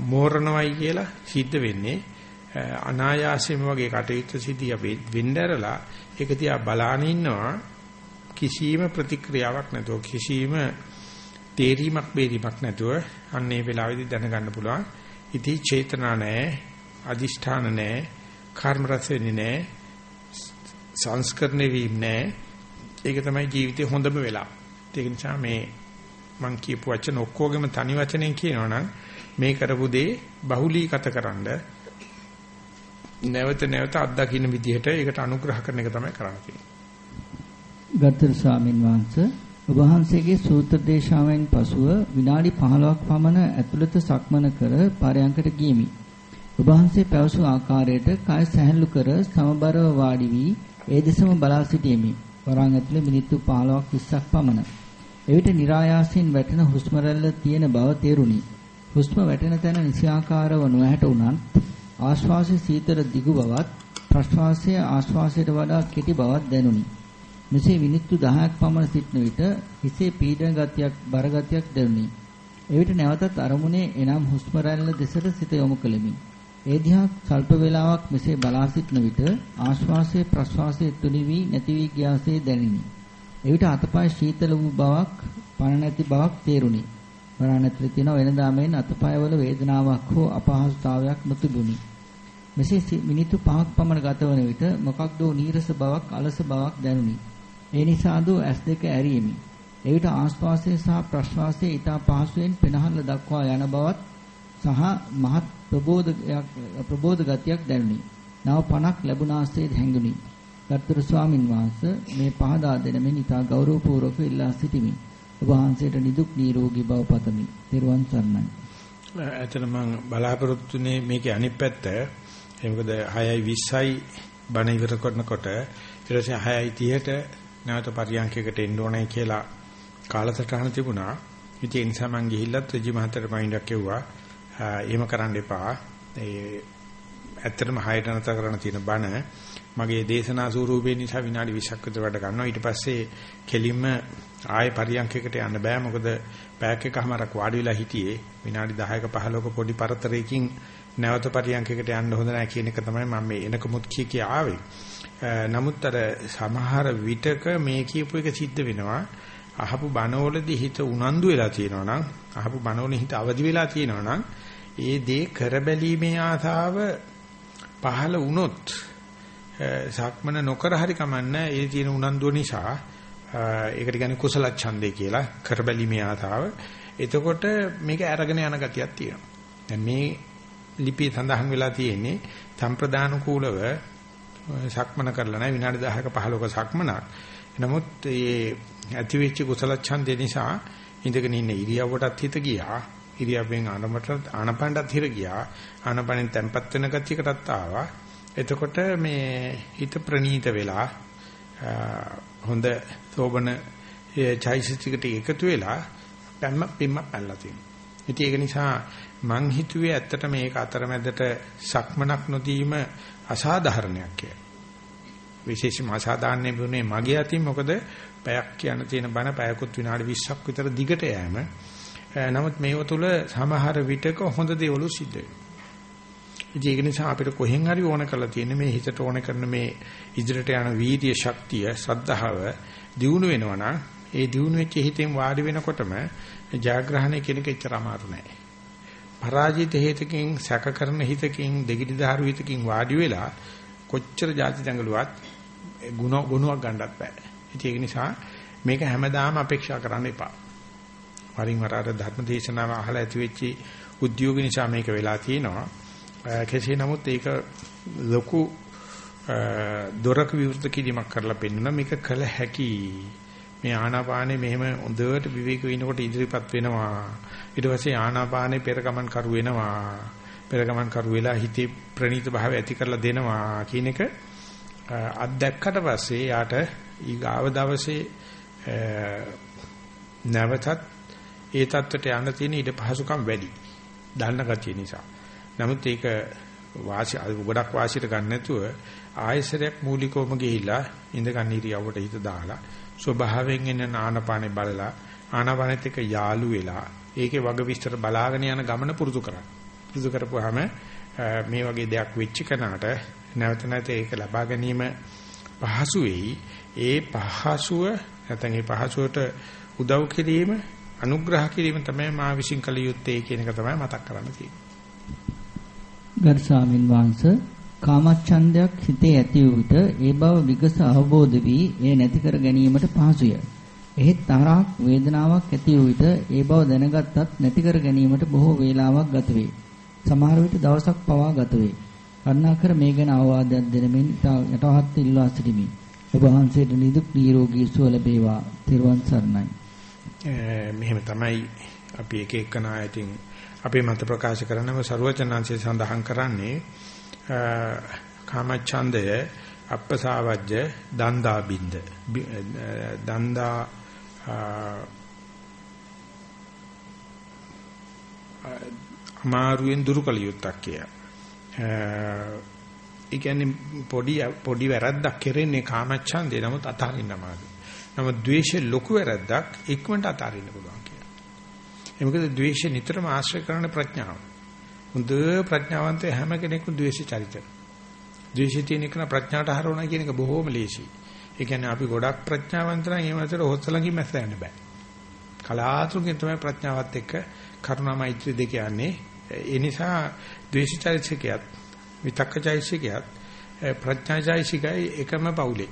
මෝරණවයි කියලා සිද්ධ වෙන්නේ. අනායාසයෙන්ම වගේ කටයුත්ත සිද්ධිය වෙන්නරලා ඒක තියා බලාන ඉන්නවා. කිසිම ප්‍රතික්‍රියාවක් නැතුව කිසිම තේරීමක් බේරීමක් නැතුව අන්නේ වෙලාවේදී දැනගන්න පුළුවන්. ඉති චේතනා නැහැ අදිෂ්ඨාන නැහැ කර්ම රස වෙන්නේ නැහැ සංස්කරණය වීම නැහැ ඒක තමයි ජීවිතේ හොඳම වෙලාව ඒක නිසා මේ මං කියපු වචන ඔක්කොගෙම තනි වචනෙන් කියනවනම් මේ කරපු දේ බහුලීගතකරනද නැවත නැවත අත්දකින්න විදිහට ඒකට අනුග්‍රහ කරන එක තමයි කරන්න තියෙන්නේ. ගත්තර ස්වාමින් වහන්සේ ඔබ වහන්සේගේ සූත්‍ර දේශාවෙන් පසුව විනාඩි 15ක් පමණ ඇතුළත සක්මන කර පරයන්කට ගියමි. ඔබ වහන්සේ පැවසු ආකාරයට කය සැහැල්ලු කර සමබරව වාඩි වී ඒ දෙසම බලා සිටීමි. වරන් ඇතුලේ මිනිත්තු 15ක් 20ක් පමණ. එවිට નિરાයාසයෙන් වැටෙන හුස්ම රැල්ල තියෙන බව තේරුණි. හුස්ම වැටෙන තැන නිසියාකාරව නොහැට උනත් ආශ්වාසයේ සීතල දිගු බවත් ප්‍රශ්වාසයේ ආශ්වාසයට වඩා කෙටි බවක් දැනුනි. මෙසේ මිනිත්තු 10ක් පමණ සිටන විට හිසේ පීඩන ගතියක් බර ගතියක් දැනුනි. එවිට නැවතත් අරමුණේ එනම් හුස්ම රැල්ල දෙසට සිත යොමු කළෙමි. ඒ දිහා සල්ප වේලාවක් මෙසේ බලා සිටන විට ආශ්වාසයේ ප්‍රශ්වාසයේ තුනි වී නැති වී ගියාසේ දැනිනි. එවිට අතපය ශීතල වූ බවක් පණ නැති බවක් තේරුණි. වරණ ඇතුලේ තියෙන වෙනදා මෙන් අතපයවල වේදනාවක් හෝ අපහසුතාවයක් නොතිබුණි. මෙසේ මිනිත්තු 5ක් පමණ ගතවන විට මොකක්දෝ නීරස බවක් අලස බවක් දැනුනි. ඒ නිසා දෝ S2 ඇරීමි. එවිට ආශ්වාසය සහ ප්‍රශ්වාසය ඊට පහසුවෙන් පෙනහල්ල දක්වා යන බවත් සහ මහත් ප්‍රබෝධයක් ප්‍රබෝධ ගතියක් දැනුනි. නව පණක් ලැබුණාසේ හැඟුනි. ගත්තර ස්වාමින් වහන්සේ මේ පහදා දෙන මෙන් ඊට ගෞරවපූර්වක ඉල්ලා සිටිමි. ඔබ වහන්සේට නිදුක් නිරෝගී බව පතමි. ත්වන් සරණයි. ඇතන මම බලාපොරොත්තුනේ මේකේ අනිත් පැත්ත ඒ මොකද 6යි 20යි බණ ඉවර කරනකොට ඊට පස්සේ 6යි 30ට නැවත පරියන්කයකට එන්න ඕනේ කියලා කාලසටහන තිබුණා. ඉතින් ඒ නිසා මම ගිහිල්ලත් රජි මහත්තයට පයින්ඩක් කිව්වා. එහෙම කරන්න එපා. ඒ ඇත්තටම 6ට නැත කරන්න තියෙන බණ මගේ දේශනා ස්වරූපේ නිසා විනාඩි 20ක් විතර වැඩ ගන්නවා. ඊට පස්සේ කෙලින්ම ආයේ පරියන්කයකට යන්න බෑ. මොකද පැයක් එකමාරක් වාඩි වෙලා හිටියේ විනාඩි 10ක 15ක පොඩි පරතරයකින් නැවත පරියන්කයකට යන්න හොඳ නැහැ කියන එක තමයි මම මේ එනකමුත් කිය කිය ආවේ. නමුත් අර සමහර විටක මේ කියපු එක සිද්ධ වෙනවා. අහපු බණවලදී හිත උනන්දු වෙලා තියෙනවා නම් අහපු බණවලින් හිත අවදි වෙලා තියෙනවා නම් ඒ දේ කරබැලීමේ ආසාව පහළ වුණොත් සක්මන නොකර හරි කමන්නේ ඒ තියෙන උනන්දුව නිසා ඒකට කියන්නේ කුසල ඡන්දේ කියලා කරබැලීමේ ආතාව. එතකොට මේක අරගෙන යන ගතියක් තියෙනවා. දැන් මේ ලිපිය සඳහන් වෙලා තියෙන්නේ සම්ප්‍රදාන කූලව සක්මන කරලා නැහැ විනාඩි 10ක 15ක සක්මනක්. නමුත් මේ ඇති වෙච්ච කුසල ඡන්දේ නිසා ඉඳගෙන ඉන්න ඉරියව්වටත් හිත ගියා. ඉරියව්වෙන් ආනමට ආනපණ්ඩත් හිර ගියා. ආනපණෙන් තැම්පත් වෙන ගතියකටත් ආවා. එතකොට මේ හිත ප්‍රනීත වෙලා හොඳ සෝබන චෛසිතිකට එකතු වෙලා පැම්ම පිම්ම පැල්ලා තියෙනවා. ඉතින් ඒක නිසා මං හිතුවේ ඇත්තට මේක අතරමැදට සක්මනක් නොදීම අසාධාරණයක් කියලා. විශේෂම අසාධාරණේ වුණේ මගේ අතින් මොකද පැයක් කියන තියෙන බණ පැයකුත් විනාඩි 20ක් විතර දිගට යෑම. නමුත් මේව තුල සමහර විටක හොඳ දේවලු සිද්ධ වෙනවා. ඉතින් ඒක නිසා අපිට කොහෙන් හරි ඕන කරලා තියෙන මේ හිතට ඕන කරන මේ ඉදිරියට යන වීර්ය ශක්තිය, සද්ධාව දියුණු වෙනවා නම් ඒ දියුණු වෙච්ච හිතෙන් වාඩි වෙනකොටම ජයග්‍රහණය කියන එක එච්චර අමාරු නෑ. පරාජිත හේතකින් සැක කරන හිතකින් දෙගිඩි දහරු හිතකින් වාඩි වෙලා කොච්චර ಜಾති දඟලුවත් ගුණ ගුණයක් ගන්නත් බෑ. ඉතින් ඒක නිසා මේක හැමදාම අපේක්ෂා කරන්න එපා. වරින් වර අර ධර්ම දේශනාව අහලා ඇති වෙච්ච උද්‍යෝග නිසා මේක වෙලා තියෙනවා. කෙසේ නමුත් ඒක ලොකු දොරක විවෘත කිරීමක් කරලා පෙන්වන මේක කළ හැකි මේ ආනාපානේ මෙහෙම හොඳට විවේක වෙනකොට ඉදිරිපත් වෙනවා. ඊට පස්සේ ආනාපානේ පෙර ගමන් කරු වෙනවා. පෙර ගමන් කරු වෙලා හිතේ ප්‍රණීත භාවය ඇති කරලා දෙනවා කියන එක අත්දැක්කට පස්සේ යාට ඊගාව දවසේ නැවතත් ඒ தත්ත්වයට යන්න තියෙන ඊට පහසුකම් වැඩි. දන්න ගතිය නිසා. නමුත් ඒක වාසි ගොඩක් වාසියට ගන්න නැතුව ආයසරයක් මූලිකවම ගිහිලා ඉඳ ගන්න ඉරියව්වට හිත දාලා ස්වභාවයෙන් එන ආනපානේ බලලා ආනපානෙත් එක්ක යාළු වෙලා ඒකේ වග විස්තර බලාගෙන යන ගමන පුරුදු කරන්න. පුරුදු කරපුවාම මේ වගේ දෙයක් වෙච්ච කනට නැවත නැවත ඒක ලබා ගැනීම පහසු වෙයි. ඒ පහසුව නැත්නම් ඒ පහසුවට උදව් කිරීම අනුග්‍රහ කිරීම තමයි මා විශ්ින් කළ යුත්තේ කියන එක තමයි මතක් කරන්න තියෙන්නේ. ගරු ස්වාමින් වහන්සේ කාමච්ඡන්දයක් හිතේ ඇති වූ විට ඒ බව විගස අවබෝධ වී එය නැති කර ගැනීමට පහසුය. එහෙත් තරහක් වේදනාවක් ඇති වූ විට ඒ බව දැනගත්තත් නැති කර ගැනීමට බොහෝ වේලාවක් ගත වේ. සමහර විට දවසක් පවා ගත වේ. කරුණාකර මේ ගැන අවවාදයක් දෙන මෙන් යටහත් ඉල්ලා සිටිමි. ඔබ වහන්සේට නිදුක් නිරෝගී සුව ලැබේවා. ත්‍රිවන් සරණයි. මෙහෙම තමයි අපි එක එකනා ඇතින් අපේ මත ප්‍රකාශ කරනම ਸਰවචනංශය සඳහන් කරන්නේ කාමච්ඡන්දය අප්පසාවජ්‍ය දන්දා බින්ද දන්දා අමාරුවෙන් දුරු කළ යුත්තක් කිය. ඒ කියන්නේ පොඩි පොඩි වැරද්දක් කරන්නේ කාමච්ඡන්දේ නමුත් අතාරින්න අමාරුයි. නමුත් ද්වේෂය ලොකු වැරද්දක් ඉක්මනට අතාරින්න පුළුවන්. ඒ මොකද ද්වේෂය නිතරම ආශ්‍රය කරන ප්‍රඥාව. හොඳ ප්‍රඥාවන්තය හැම කෙනෙකුම ද්වේෂ චරිත. ද්වේෂය තියෙන එක ප්‍රඥාවට හරවනවා කියන එක බොහෝම ලේසියි. ඒ කියන්නේ අපි ගොඩක් ප්‍රඥාවන්ත නම් එහෙම නැතර හොස්සලඟින් මැස්ස යන්න බෑ. කලාතුරකින් තමයි ප්‍රඥාවත් එක්ක කරුණා මෛත්‍රී දෙක යන්නේ. ඒ නිසා ද්වේෂ චෛතසිකයත් විතක්ක චෛතසිකයත් ප්‍රඥා චෛතසිකයි එකම පවුලේ.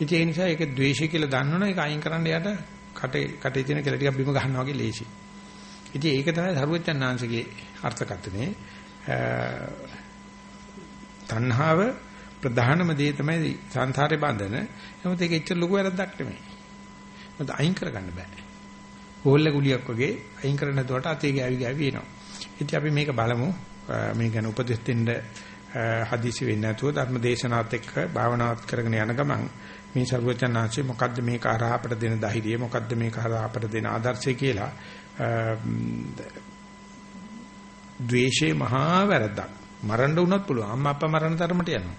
ඉතින් ඒ නිසා ඒක ද්වේෂය කියලා දන්නවනේ ඒක අයින් කරන්න යට කටේ කටේ තියෙන කෙල ටිකක් බිම ගන්නවා වගේ ලේසි. ඉතින් ඒක තමයි සරුවචනාංශගේ අර්ථකථනේ. තණ්හාව ප්‍රධානම දේ තමයි සංසාරේ බඳන. නමුත් ඒක එච්චර ලොකු වැරද්දක් නෙමෙයි. මොකද අයින් කරගන්න බෑ. හෝල්ල ගුලියක් වගේ අයින් කරන්න දුවට අතේ ගෑවි ගෑවි එනවා. ඉතින් අපි මේක බලමු. මේ ගැන උපදෙස් දෙන්න හදිසි වෙන්නේ නැතුව ධර්ම දේශනාවත් එක්ක භාවනාවත් කරගෙන යන ගමන් මේ සර්වචනාංශේ මොකද්ද මේක අරහ අපට දෙන ධෛර්යය මොකද්ද මේක අරහ අපට දෙන ආදර්ශය කියලා ද්වේෂේ මහා වැරද්දක්. මරන්න උනත් පුළුවන්. අම්මා අප්පා මරණ තරමට යනවා.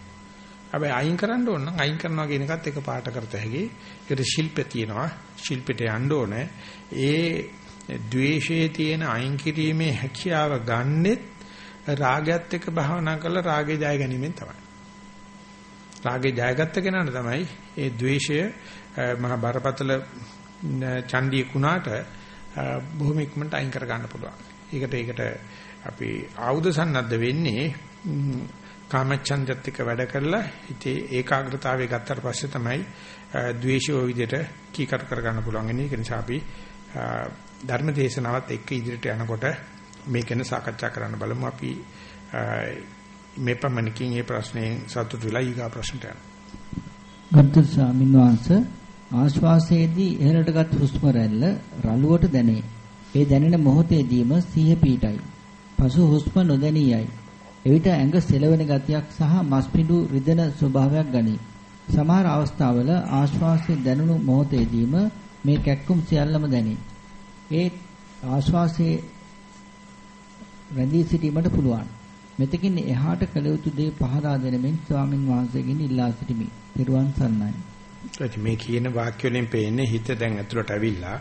හැබැයි අයින් කරන්න ඕන නම් අයින් කරනවා කියන එකත් එක පාට කරත හැකි ඒකට ශිල්පේ තියෙනවා. ශිල්පෙට යන්න ඕනේ. ඒ ද්වේෂයේ තියෙන අයින් කිරීමේ හැකියාව ගන්නෙත් රාගයත් එක්ක භාවනා කරලා රාගේ ජය ගැනීමෙන් තමයි. රාගේ ජයගත්ත කෙනාට තමයි ඒ ද්වේෂය මහා බරපතල චණ්ඩී කුණාට බොහොම ඉක්මනට අයින් කර ගන්න පුළුවන්. ඒකට ඒකට අපි ආයුධ සන්නද්ධ වෙන්නේ කාමච්ඡන්දත් එක්ක වැඩ කරලා හිතේ ඒකාග්‍රතාවය ගත්තට පස්සේ තමයි ද්වේෂය ওই විදිහට කීකර කර ගන්න පුළුවන් වෙන්නේ. ඒක නිසා අපි ධර්ම දේශනාවත් එක්ක ඉදිරියට යනකොට මේක ගැන සාකච්ඡා කරන්න බලමු. අපි මේ පමණකින් මේ ප්‍රශ්නේ සතුටු වෙලා ඊගා ප්‍රශ්නට යනවා. ගරුතර ස්වාමීන් වහන්සේ ආශ්වාසයේදී ඉහළටගත් හුස්ම රැල්ල රළුවට දැනේ. ඒ දැනෙන මොහොතේදීම සිහිය පීටයි. පසු හුස්ම නොදැනියයි. එවිට ඇඟ සෙලවෙන ගතියක් සහ මස්පිඩු රිදෙන ස්වභාවයක් ගනී. සමහර අවස්ථාවල ආශ්වාසයේ දැනුණු මොහොතේදීම මේ කැක්කුම් සියල්ලම දැනේ. ඒ ආශ්වාසයේ රැඳී සිටීමට පුළුවන්. මෙතකින් එහාට කළ යුතු දේ පහදා දෙනමින් ස්වාමින් වහන්සේගෙන් ඉල්ලා සිටිමි. ත්වන් සන්නයි. මේ කියන වාක්‍ය වලින් පේන්නේ හිත දැන් ඇතුළට ඇවිල්ලා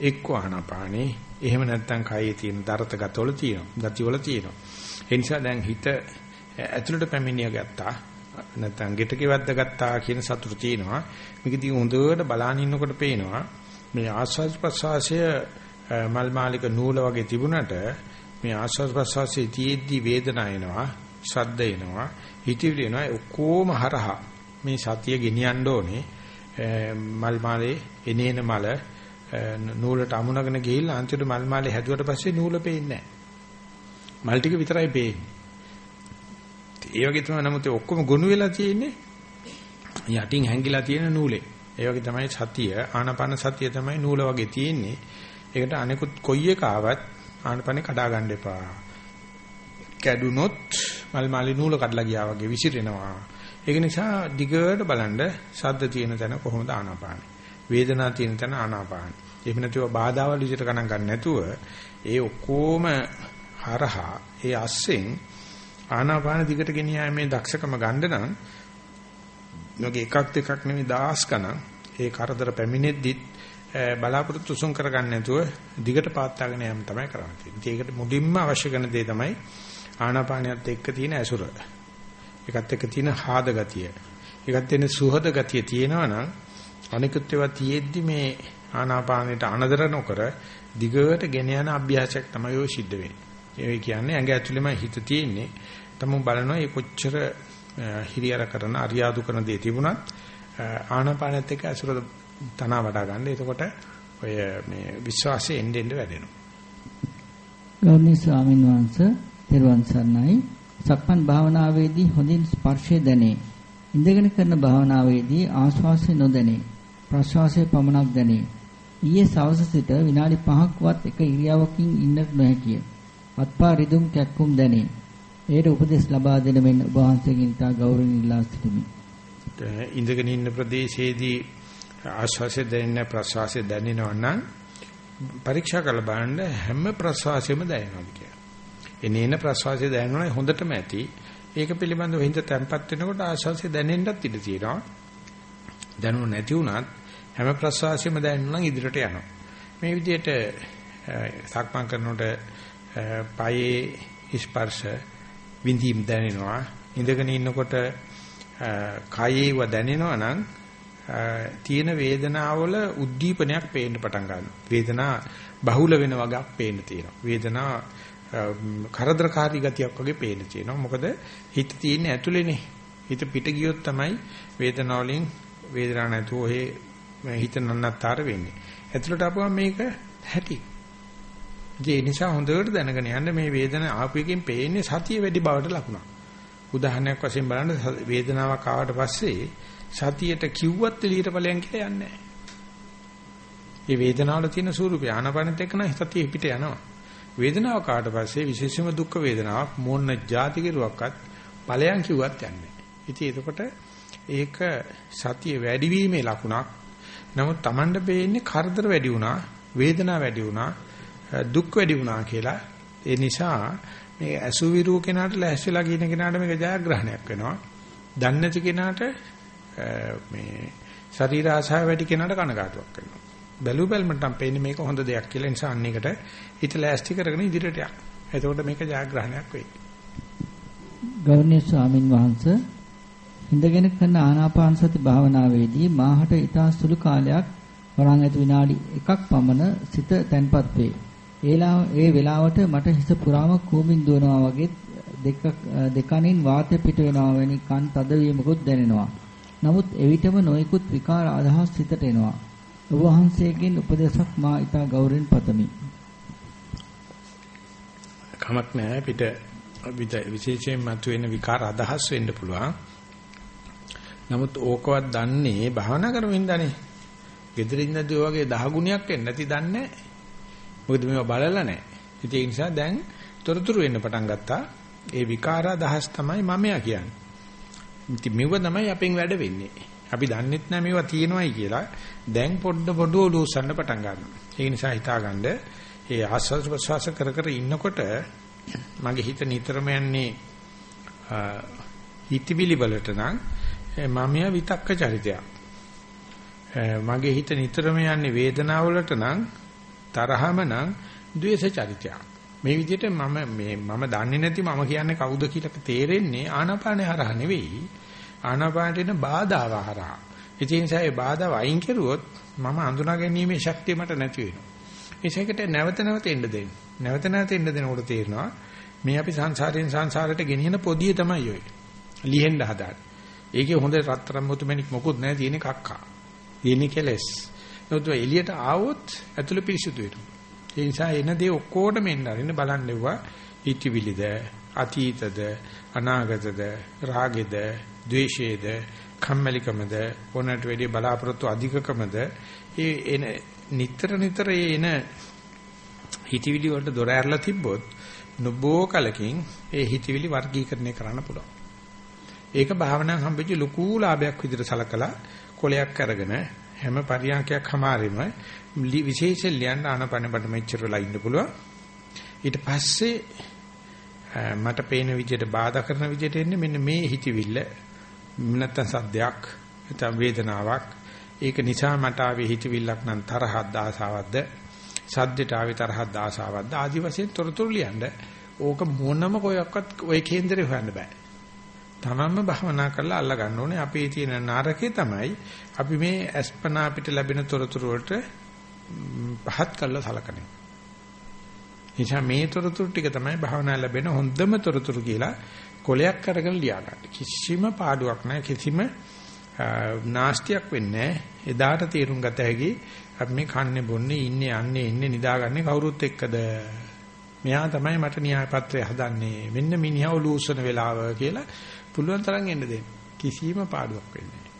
එක්ක ආනාපානේ එහෙම නැත්නම් කයේ තියෙන දරත ගතවල තියෙනවා. ගතිවල තියෙනවා. ඒ නිසා දැන් හිත ඇතුළට පැමිණිය ගත්තා. නැත්නම් ගෙට කෙවද්ද ගත්තා කියන සතුට තියෙනවා. මේක දිහා හොඳට බලාන ඉන්නකොට පේනවා මේ ආස්වාද ප්‍රසවාසය මල් මාලික නූල වගේ තිබුණට මේ ආස්වාද ප්‍රසවාසයේ තියෙද්දි වේදනාව එනවා, ශබ්ද එනවා, හිතවිලි එනවා ඔක්කොම හරහා මේ සතිය ගෙනියන්න ඕනේ. මල් මාලේ එනේන මල නූලට අමුණගෙන ගිහිල්ලා අන්තිමට මල් මාලේ හැදුවට පස්සේ නූල පේන්නේ නැහැ. මල් ටික විතරයි පේන්නේ. ඒ වගේ තමයි නමුත් ඔක්කොම ගොනු වෙලා තියෙන්නේ යටින් හැංගිලා තියෙන නූලේ. ඒ වගේ තමයි සතිය ආනාපාන සතිය තමයි නූල වගේ තියෙන්නේ. ඒකට අනිකුත් කොයි එක ආවත් ආනපනේ කඩා ගන්න එපා. කැඩුනොත් මල් මාලි නූල කඩලා ගියා වගේ විසිරෙනවා. ඒක නිසා දිගට බලන්න ශබ්ද තියෙන තැන කොහොමද ආනාපාන. වේදනා තියෙන තැන ආනාපාන. එහෙම නැතුව බාධාවල් විදිහට ගණන් ගන්න නැතුව ඒ ඔක්කොම හරහා ඒ අස්සෙන් ආනාපාන දිගට ගෙනියීමේ දක්ෂකම ගන්න නම් නොගේ එකක් දෙකක් නෙවෙයි දහස් ගණන් ඒ කරදර පැමිණෙද්දිත් බලාපොරොත්තු සුන් කරගන්න නැතුව දිගට පාත්තාගෙන යෑම තමයි කරන්න තියෙන්නේ. ඒකට මුලින්ම අවශ්‍ය කරන දේ තමයි ආනාපානියත් එක්ක තියෙන ඇසුර. ඒකත් එක්ක තියෙන හාද ගතිය. ඒකත් තියෙන සුහද ගතිය තියෙනවා නම් අනිකුත් ඒවා තියෙද්දි මේ ආනාපානෙට අනදර නොකර දිගට ගෙන යන අභ්‍යාසයක් තමයි ඔය සිද්ධ වෙන්නේ. ඒ කියන්නේ ඇඟ ඇතුළෙම හිත තියෙන්නේ. තමු බලනවා මේ කොච්චර හිරියර කරන අරියාදු කරන දේ තිබුණත් ආනාපානෙත් එක්ක ඇසුර තනවා වඩා ගන්න. එතකොට ඔය මේ විශ්වාසය එන්න එන්න වැඩෙනවා. ගෞරවනීය ස්වාමීන් වහන්සේ තෙරුවන් සරණයි. සක්මන් භාවනාවේදී හොඳින් ස්පර්ශය දැනේ. ඉඳගෙන කරන භාවනාවේදී ආශ්වාසය නොදැනේ. ප්‍රශ්වාසය පමණක් දැනේ. ඊයේ සවස සිට විනාඩි 5ක්වත් එක ඉරියව්වකින් ඉන්නට නොහැකිය. අත්පා රිදුම් කැක්කුම් දැනේ. ඒට උපදෙස් ලබා දෙන මෙන් ඔබ වහන්සේගෙන් ඉතා ගෞරවණීය ඉල්ලා සිටිමි. ඉඳගෙන ඉන්න ප්‍රදේශයේදී ආශ්වාසය දැනෙන ප්‍රශ්වාසය දැනෙනවා නම් පරීක්ෂා කරලා බලන්න හැම ප්‍රශ්වාසයෙම දැනෙනවා කියලා. එනේන ප්‍රශ්වාසය දැනෙනවා හොඳටම ඇති. ඒක පිළිබඳව හිත තැම්පත් වෙනකොට ආශ්වාසය දැනෙන්නත් ඉඩ තියෙනවා. දැනුම නැති වුණත් හැම ප්‍රශ්වාසයෙම දැනෙනවා නම් ඉදිරියට යනවා. මේ විදිහට සක්මන් කරනකොට පායේ ස්පර්ශ විඳීම් දැනෙනවා. ඉඳගෙන ඉන්නකොට කායේව දැනෙනවා නම් තියෙන වේදනාවල උද්දීපනයක් පේන්න පටන් ගන්නවා. වේදනා බහුල වෙන වගේක් පේන්න තියෙනවා. වේදනා කරදරකාරී ගතියක් වගේ පේන්න තියෙනවා. මොකද හිත තියෙන්නේ ඇතුලේනේ. හිත පිට ගියොත් තමයි වේදනාවලින් වේදනාවක් නැතුව ඔහේ හිත නන්නත්තර වෙන්නේ. ඇතුලට ආපුවම මේක හැටි. ඒ නිසා හොඳට දැනගෙන යන්න මේ වේදන ආපු එකෙන් පේන්නේ සතිය වැඩි බවට ලකුණක්. උදාහරණයක් වශයෙන් බලන්න වේදනාවක් ආවට පස්සේ සතියට කිව්වත් එළියට ඵලයන් කියලා යන්නේ නැහැ. මේ වේදනාවල තියෙන ස්වරූපය ආනපනත් එක්ක නම් සතිය පිට යනවා. වේදනාව කාට පස්සේ විශේෂම දුක් වේදනාවක් මොන જાති කෙරුවක්වත් ඵලයන් කිව්වත් යන්නේ. ඉතින් එතකොට ඒක සතිය වැඩිවීමේ ලකුණක්. නමුත් Tamanda පේන්නේ කරදර වැඩි වුණා, වේදනාව වැඩි වුණා, දුක් වැඩි වුණා කියලා. ඒ නිසා මේ අසුවිරු කෙනාට ලැහැස්තිලා කියන කෙනාට මේක ජයග්‍රහණයක් වෙනවා. දන්නේ නැති කෙනාට මේ ශරීර ආශාව වැඩි කෙනාට කනගාටුවක් වෙනවා. බැලු බැලමට නම් පේන්නේ මේක හොඳ දෙයක් කියලා නිසා අන්න එකට හිත ලෑස්ති කරගෙන ඉදිරියට යන්න. එතකොට මේක ජයග්‍රහණයක් වෙයි. ගෞරවනීය ස්වාමින් වහන්සේ හිඳගෙන කරන ආනාපාන සති භාවනාවේදී මාහට ඊටා සුළු කාලයක් වරන් ඇති විනාඩි 1ක් පමණ සිත තැන්පත් වේ. ඒලා ඒ වෙලාවට මට හිස පුරාම කූඹින් දුවනවා වගේ දෙක දෙකනින් වාතය පිට වෙනවා වැනි කන් තදවීමකුත් දැනෙනවා. නමුත් එවිටම නොයෙකුත් විකාර අදහස් සිතට එනවා. ඔබ වහන්සේගෙන් උපදේශක් මා ඊටා ගෞරවයෙන් පතමි. කමක් නැහැ පිට විශේෂයෙන් මතුවෙන විකාර අදහස් වෙන්න පුළුවන්. නමුත් ඕකවත් දන්නේ භාවනා කරමින් දන්නේ. gedirin නැති වගේ දහ ගුණයක් එන්නේ නැති දන්නේ මොකද මේවා බලලා නැහැ. ඒ නිසා දැන් තොරතුරු වෙන්න පටන් ගත්තා. ඒ විකාර අදහස් තමයි මමයා කියන්නේ. ඉතින් මෙව තමයි අපෙන් වැඩ වෙන්නේ. අපි දන්නෙත් නැහැ මේවා තියෙනවයි කියලා. දැන් පොඩ පොඩ ඔලූසන්න පටන් ගන්නවා. ඒ නිසා හිතාගන්න ඒ ආස්වාද ප්‍රසවාස කර කර ඉන්නකොට මගේ හිත නිතරම යන්නේ හිතවිලි වලට නම් මම ය විතක්ක චරිතයක්. මගේ හිත නිතරම යන්නේ වේදනාව වලට නම් තරහම නම් ද්වේෂ චරිතයක්. මේ විදිහට මම මේ මම දන්නේ නැති මම කියන්නේ කවුද කියලා තේරෙන්නේ ආනාපානේ හරහා නෙවෙයි. ආනාපානට එන බාධාව හරහා. ඒ නිසා ඒ බාධාව අයින් කරුවොත් මම අඳුනා ගැනීමේ ශක්තිය මට නැති වෙනවා. ඒසයකට නැවත නැවත එන්න දෙන්න. නැවත නැවත එන්න දෙනකොට තේරෙනවා මේ අපි සංසාරයෙන් සංසාරයට ගෙනියන පොදිය තමයි ඔය. ලිහෙන්න හදාන්නේ. ඒකේ හොඳ රත්තරන් මුතුමැණික් මොකුත් නැහැ තියෙන කක්කා. තියෙන කෙලස්. නමුත් එළියට ආවොත් ඇතුළ පිරිසුදු වෙනවා. ඒ නිසා එන දේ ඔක්කොටම එන්න අරින්න බලන්නෙවුවා ඉතිවිලිද අතීතද අනාගතද රාගෙද ද්වේෂයේද කම්මැලිකමද ඕනට වැඩි බලාපොරොත්තු අධිකකමද ඒ එන නිතර නිතර එන හිතවිලි වලට දොර ඇරලා තිබ්බොත් නොබෝ කලකින් ඒ හිතවිලි වර්ගීකරණය කරන්න පුළුවන්. ඒක භාවනාවෙන් හම්බෙච්ච ලකූ ලාභයක් විදිහට සලකලා කොලයක් අරගෙන හැම පරියන්කයක් හැමාරෙම විශේෂයෙන් ලියන්න ආනපන බඩ මෙච්චර වෙලා ඉන්න පුළුවන්. ඊට පස්සේ මට පේන විදිහට බාධා කරන විදිහට එන්නේ මෙන්න මේ හිතවිල්ල. නැත්තම් සද්දයක් නැත්තම් වේදනාවක්. ඒක නිසා මට ආවේ හිතවිල්ලක් නම් තරහක් ආසාවක්ද? සද්දට ආවේ තරහක් ආසාවක්ද? ආදි වශයෙන් තොරතුරු ලියන්න. ඕක මොනම කොයක්වත් ওই කේන්දරේ හොයන්න බෑ. තමන්ම භවනා කරලා අල්ල ගන්න ඕනේ. අපේ තියෙන නරකේ තමයි අපි මේ අස්පනා අපිට ලැබෙන තොරතුරු වලට පහත් කළා සලකන්නේ නිසා මේ තොරතුරු ටික තමයි භවනා ලැබෙන හොඳම තොරතුරු කියලා කොලයක් අරගෙන ලියා ගන්න. කිසිම පාඩුවක් නැහැ. කිසිම නාස්තියක් වෙන්නේ එදාට තීරුම් ගත හැකි අපි මේ කන්නේ බොන්නේ ඉන්නේ යන්නේ ඉන්නේ නිදාගන්නේ කවුරුත් එක්කද? මෙයා තමයි මට න්‍යාය පත්‍රය හදන්නේ. මෙන්න මිනිහා ඔලූසන වෙලාව කියලා පුළුවන් තරම් එන්න දෙන්න කිසිම පාඩුවක් වෙන්නේ නැහැ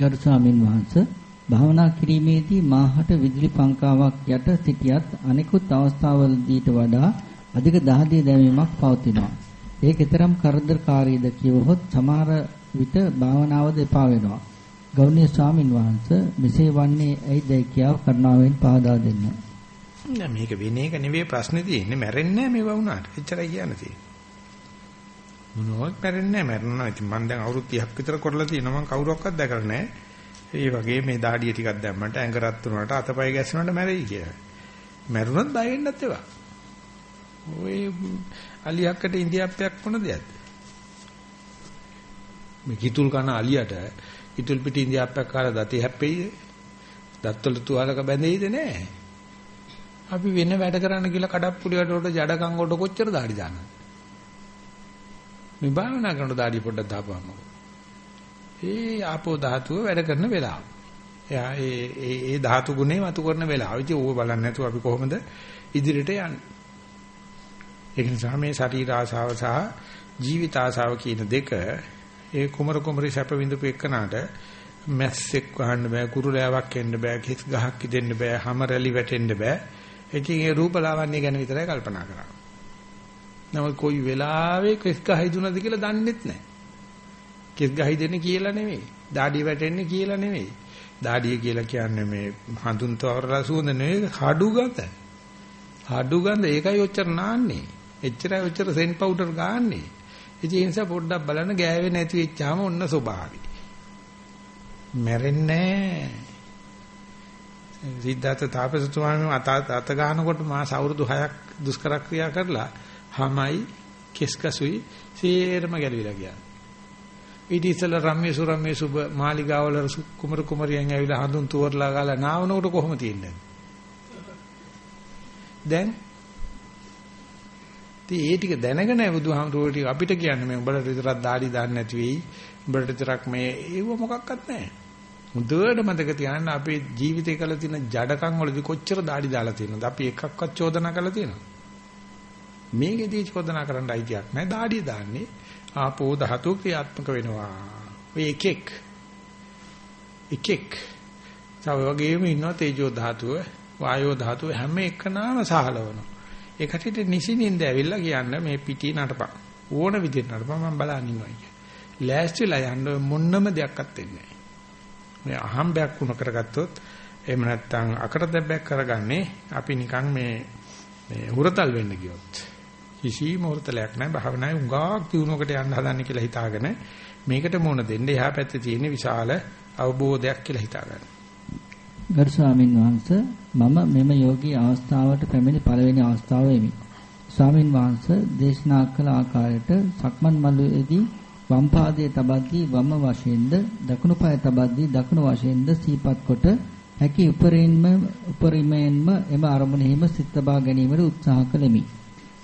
ගරු ස්වාමින් වහන්සේ භාවනා කිරීමේදී මාහට විදුලි පංකාවක් යට සිටියත් අනෙකුත් අවස්ථාවලදීට වඩා අධික දහදිය දැමීමක් පවතිනවා. ඒක තරම් කරදරකාරීද කියවහොත් සමහර විට භාවනාවද එපා වෙනවා. ගෞණීය ස්වාමින් වහන්සේ මෙසේ වන්නේ ඇයිදයි කියාව කරුණාවෙන් පහදා දෙන්න. නෑ මේක වෙන එක නෙවෙයි ප්‍රශ්නේ තියෙන්නේ මැරෙන්නේ නෑ මේවා වුණාට. එච්චරයි කියන්න තියෙන්නේ. මොනවත් මැරෙන්නේ නෑ මැරෙනවා. ඉතින් මම දැන් අවුරුදු 30ක් විතර කරලා තියෙනවා මම කවුරක්වත් දැකලා නෑ. ඒ වගේ මේ දාඩිය ටිකක් දැම්මට ඇඟ රත් වුණාට අතපය ගැස්සුණාට මැරෙයි කියලා. මැරුණොත් බය වෙන්නත් ඒවා. ඔය අලියක්කට ඉන්දියාප්පයක් මොන දෙයක්ද? මේ කිතුල් කන අලියට කිතුල් පිට ඉන්දියාප්පයක් කාලා දති හැප්පෙයිද? දත්වල තුවාලක බැඳෙයිද නැහැ. අපි වෙන වැඩ කරන්න කියලා කඩප්පුලියට උඩ ජඩකම් උඩ කොච්චර දාඩි දානවද? මේ භාවනා කරන දාඩි පොඩ්ඩක් දාපුවම. ඒ ආපෝ ධාතුව වැඩ කරන වෙලාව. එයා ඒ ඒ ඒ ධාතු ගුණේ වතු කරන වෙලාව. ඉතින් ඕව බලන්නේ නැතුව අපි කොහොමද ඉදිරියට යන්නේ? ඒක නිසා මේ ශරීර ආශාව සහ ජීවිත ආශාව කියන දෙක ඒ කුමර කුමරි සැප විඳපු එකනට මැස්සෙක් වහන්න බෑ කුරුලෑවක් එන්න බෑ කිස් ගහක් ඉදෙන්න බෑ හැම රැලි වැටෙන්න බෑ ඉතින් ඒ රූපලාවන්‍ය ගැන විතරයි කල්පනා කරන්නේ නමුත් කොයි වෙලාවෙ කෙස් ගහයි දුනද කියලා දන්නෙත් නැහැ. කෙස් ගහයි දෙන්නේ කියලා නෙමෙයි. දාඩිය වැටෙන්නේ කියලා නෙමෙයි. දාඩිය කියලා කියන්නේ මේ හඳුන් තවරලා සුවඳ නෙවෙයි හඩු ගඳ. හඩු ගඳ ඒකයි ඔච්චර 나න්නේ. එච්චරයි ඔච්චර සෙන් පවුඩර් ගාන්නේ. ඉතින් ඒ නිසා පොඩ්ඩක් බලන්න ගෑවේ නැති වෙච්චාම ඔන්න ස්වභාවයි. මැරෙන්නේ සිද්ධාර්ථ තාපසතුමාම අත අත ගන්නකොට මාස අවුරුදු 6ක් දුෂ්කර ක්‍රියා කරලා හැමයි කෙස්කසුයි සේරම ගැලවිලා ගියා. ඊට ඉස්සෙල්ලා රම්මේ සුරම්මේ සුබ මාලිගාවල කුමරු කුමරියන් ඇවිල්ලා හඳුන් තුවරලා ගාලා නාවනකොට කොහොම තියෙන්නේ? දැන් ඉතින් ඒ ටික දැනගෙන බුදුහාමුදුරුවෝ ටික අපිට කියන්නේ මේ උඹලට විතරක් দাঁඩි දාන්න නැති වෙයි. උඹලට විතරක් මේ ඒව මොකක්වත් නැහැ. මුදුවට මතක තියාගන්න අපේ ජීවිතේ කළ තියෙන ජඩකම් වලදී කොච්චර দাঁඩි දාලා තියෙනවද? අපි එකක්වත් චෝදනා කරලා තියෙනවද? මේකෙදී චෝදනා කරන්න අයිතියක් නැහැ. দাঁඩිය දාන්නේ ආපෝ ධාතු ක්‍රියාත්මක වෙනවා. ඔය එකෙක් එකෙක් තව වගේම ඉන්නවා තේජෝ ධාතුව, වායෝ ධාතුව හැම එකනම සහලවනවා. ඒ කටියට නිසින්ින්ද ඇවිල්ලා කියන්න මේ පිටි නටපන්. ඕන විදිහට නටපන් මම බලන් ඉන්නවා කිය. ලෑස්තිලා යන්න මොන්නම දෙයක්වත් වෙන්නේ මේ අහම්බයක් වුණ කරගත්තොත් එහෙම නැත්නම් අකටදැබ්බයක් කරගන්නේ අපි නිකන් මේ මේ හුරතල් වෙන්න ගියොත් කිසිම හුරතලයක් නැහැ භාවනාවේ උඟාක් දිනුවකට යන්න හදන්නේ කියලා හිතාගෙන මේකට මොන දෙන්න එහා පැත්තේ තියෙන විශාල අවබෝධයක් කියලා හිතාගන්න. ගරු ස්වාමින් වහන්සේ මම මෙම යෝගී අවස්ථාවට පැමිණි පළවෙනි අවස්ථාව වෙමි. ස්වාමින් වහන්සේ දේශනා කළ ආකාරයට සක්මන් මළුවේදී වම් පාදයේ තබද්දී වම් වශයෙන්ද දකුණු පාය තබද්දී දකුණු වශයෙන්ද සීපත් කොට හැකි උපරින්ම උපරිමයෙන්ම එම අරමුණෙහිම සිත තබා ගැනීමට උත්සාහ කළෙමි.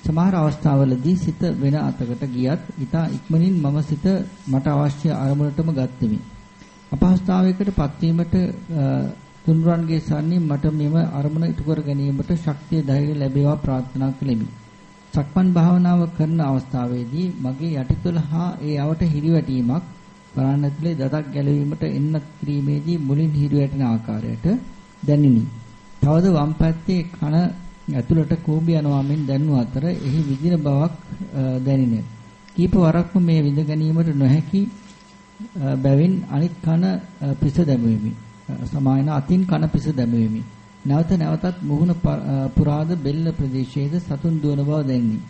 සමහර අවස්ථාවලදී සිත වෙන අතකට ගියත් ඊට ඉක්මනින් මම සිත මට අවශ්‍ය අරමුණටම ගත්ෙමි. අපහසුතාවයකට පත්වීමට තුන්රන්ගේ සන්නේ මට මෙම අරමුණ ඉටු කර ගැනීමට ශක්තිය ධෛර්යය ලැබේවා ප්‍රාර්ථනා කළෙමි. සක්මන් භාවනාව කරන අවස්ථාවේදී මගේ යටිතුල හා ඒ අවට හිරිවැටීමක් වරණ ඇතුලේ දතක් ගැලවීමට එන්නත් කිරීමේදී මුලින් හිරිවැටෙන ආකාරයට දැනිනි. තවද වම් පැත්තේ කන ඇතුළට කූඹි යනවා මෙන් දැනුන අතර එහි විදින බවක් දැනිනේ. කීප වරක්ම මේ විඳ ගැනීමට නොහැකි බැවින් අනිත් කන පිස දැමුවෙමි. සමායන අතින් කන පිස දැමුවෙමි. නැවත නැවතත් මුහුණ පුරාද බෙල්ල ප්‍රදේශයේද සතුන් දුවන බව දැනිනි.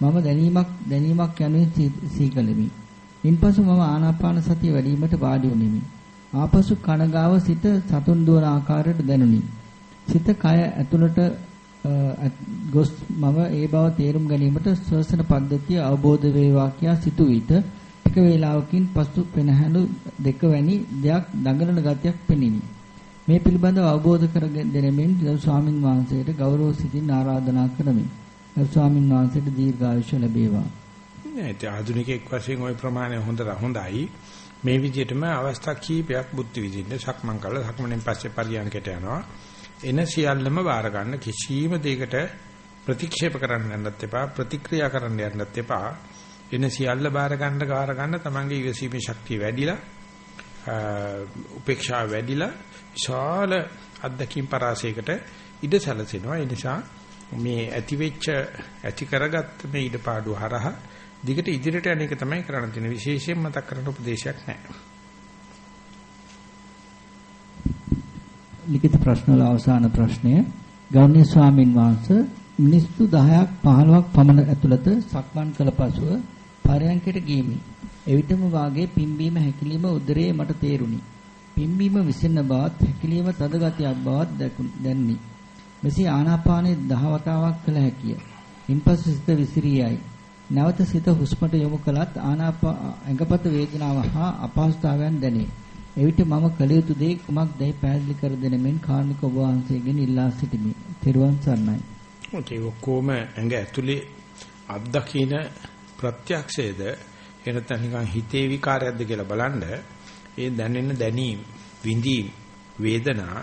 මම දැනීමක් දැනීමක් යනුවෙන් සීකලෙමි. ඉන්පසු මම ආනාපාන සතිය වැඩිවීමට වාඩි වුනිමි. ආපසු කන ගාව සිට සතුන් දුවන ආකාරයට දැනුනි. සිත කය ඇතුළට ගොස් මම ඒ බව තේරුම් ගැනීමට ශ්වසන පද්ධතිය අවබෝධ වේවා කියා සිටු විට එක වේලාවකින් පසු පෙනහැලු දෙක වැනි දෙයක් දඟලන ගතියක් පෙනිනි. මේ පිළිබඳව අවබෝධ කර දෙනෙමින් ගරු ස්වාමින් වහන්සේට ගෞරව සිතින් ආරාධනා කරමි. ගරු ස්වාමින් වහන්සේට දීර්ඝායුෂ ලැබේවා. නෑ ඒ ආධුනිකෙක් වශයෙන් ওই ප්‍රමාණය හොඳට හොඳයි. මේ විදිහටම අවස්ථා කීපයක් බුද්ධ විදින්න සක්මන් කළා සක්මණෙන් පස්සේ පරියන්කට යනවා. එන සියල්ලම බාර ගන්න කිසිම දෙයකට ප්‍රතික්ෂේප කරන්න යන්නත් එපා ප්‍රතික්‍රියා කරන්න යන්නත් එපා. එන සියල්ල බාර ගන්න ගාර ගන්න තමන්ගේ ඉවසීමේ ශක්තිය වැඩිලා උපේක්ෂාව වැඩිලා විශාල අත්දැකීම් පරාසයකට ඉඩ සැලසෙනවා. ඒ නිසා මේ ඇති වෙච්ච ඇති කරගත්ත මේ ඉඩපාඩු හරහා දිගට ඉදිරියට යන එක තමයි කරන්න තියෙන විශේෂයෙන් මතක් කරන උපදේශයක් නැහැ. ලිඛිත ප්‍රශ්න වල අවසාන ප්‍රශ්නය ගෞරවනීය ස්වාමින් වහන්සේ මිනිස්සු 10ක් 15ක් පමණ ඇතුළත සක්මන් කළ පසුව පරයන්කයට ගියමි. එවිටම වාගේ පිම්බීම හැකිලිම උදරයේ මට තේරුණි. පිම්බීම විසින්න බවත් හැකිලිම තද ගතියක් බවත් දැනුනි. මෙසේ ආනාපානයේ දහවතාවක් කළ හැකිය. ඉන්පසු සිත විසිරියයි. නැවත සිත හුස්මට යොමු කළත් ආනාපා ඇඟපත වේදනාව හා අපහසුතාවයන් දැනේ. එවිට මම කළ යුතු දේ කුමක්දයි පැහැදිලි කර දෙන මෙන් කාර්මික ඔබ වහන්සේගෙන් ඉල්ලා සිටිමි. තෙරුවන් සරණයි. ඔකේ ඔක්කොම ඇඟ ඇතුලේ අත්දකින ප්‍රත්‍යක්ෂයේද එනතන නිකන් හිතේ විකාරයක්ද කියලා බලන්න ඒ දැනෙන දැනීම් විඳීම් වේදනා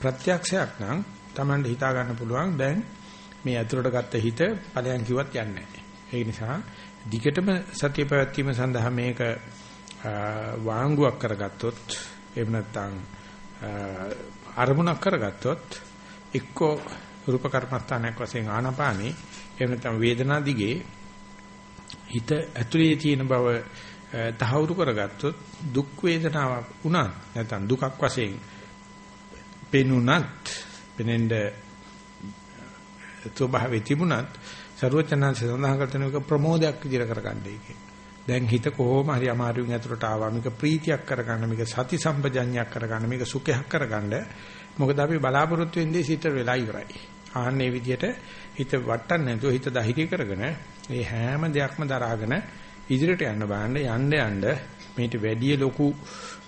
ප්‍රත්‍යක්ෂයක් නම් Tamanට හිතා ගන්න පුළුවන් දැන් මේ ඇතුළට ගත්ත හිත ඵලයන් කිව්වත් යන්නේ නැහැ. ඒ නිසා දිගටම සතිය පැවැත්වීම සඳහා මේක වාංගුවක් කරගත්තොත් එහෙම නැත්නම් අරමුණක් කරගත්තොත් එක්කෝ රූප කර්මස්ථානයක් වශයෙන් ආනාපානේ එහෙම නැත්නම් වේදනා දිගේ හිත ඇතුලේ තියෙන බව තහවුරු කරගත්තොත් දුක් වේදනාවක් වුණත් නැත්නම් දුකක් වශයෙන් පෙනුනත් පෙනෙන්න ස්වභාවය තිබුණත් ਸਰවචනංශ සඳහන් කරන එක ප්‍රමෝදයක් විදිහට කරගන්නයි කියන්නේ. දැන් හිත කොහොම හරි අමාරුවෙන් ඇතුළට ආවා මේක ප්‍රීතියක් කරගන්න මේක සති සම්පජඤ්ඤයක් කරගන්න මේක සුඛයක් කරගන්න මොකද අපි බලාපොරොත්තු වෙන්නේ සිතර වෙලා ඉවරයි. ආන්නේ විදිහට හිත වටන්න නැතුව හිත ධෛර්ය කරගෙන මේ හැම දෙයක්ම දරාගෙන ඉදිරියට යන්න බලන්න යන්න යන්න මේට වැඩි ලොකු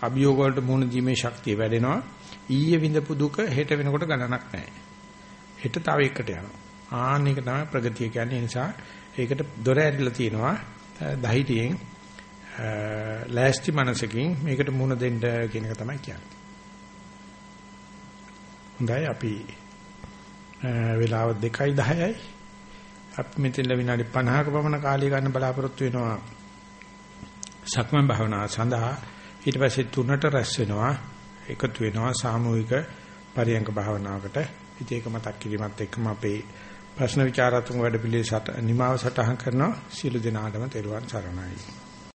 අභියෝග වලට මුහුණ දීමේ ශක්තිය වැඩෙනවා. ඊයේ විඳපු දුක හෙට වෙනකොට ගණනක් නැහැ. හෙට තව එකට යනවා. ආන්න එක තමයි ප්‍රගතිය කියන්නේ. නිසා ඒකට දොර ඇරිලා තියෙනවා. ධෛර්යයෙන් ලෑස්ති මනසකින් මේකට මුහුණ දෙන්න කියන එක තමයි කියන්නේ. හොඳයි අපි වෙලාව 2:10යි. අපි මෙතන විනාඩි 50ක පමණ කාලය ගන්න බලාපොරොත්තු වෙනවා. සක්මන් භාවනාව සඳහා ඊට පස්සේ තුනට රැස් වෙනවා. එකතු වෙනවා සාමූහික පරියංග භාවනාවකට. ඉතින් ඒක මතක් කිරීමත් එක්කම අපේ ප්‍රශ්න විචාරාත්මක වැඩ පිළිවෙල නිමාව සටහන් කරනවා. සියලු දෙනාටම තෙරුවන් සරණයි.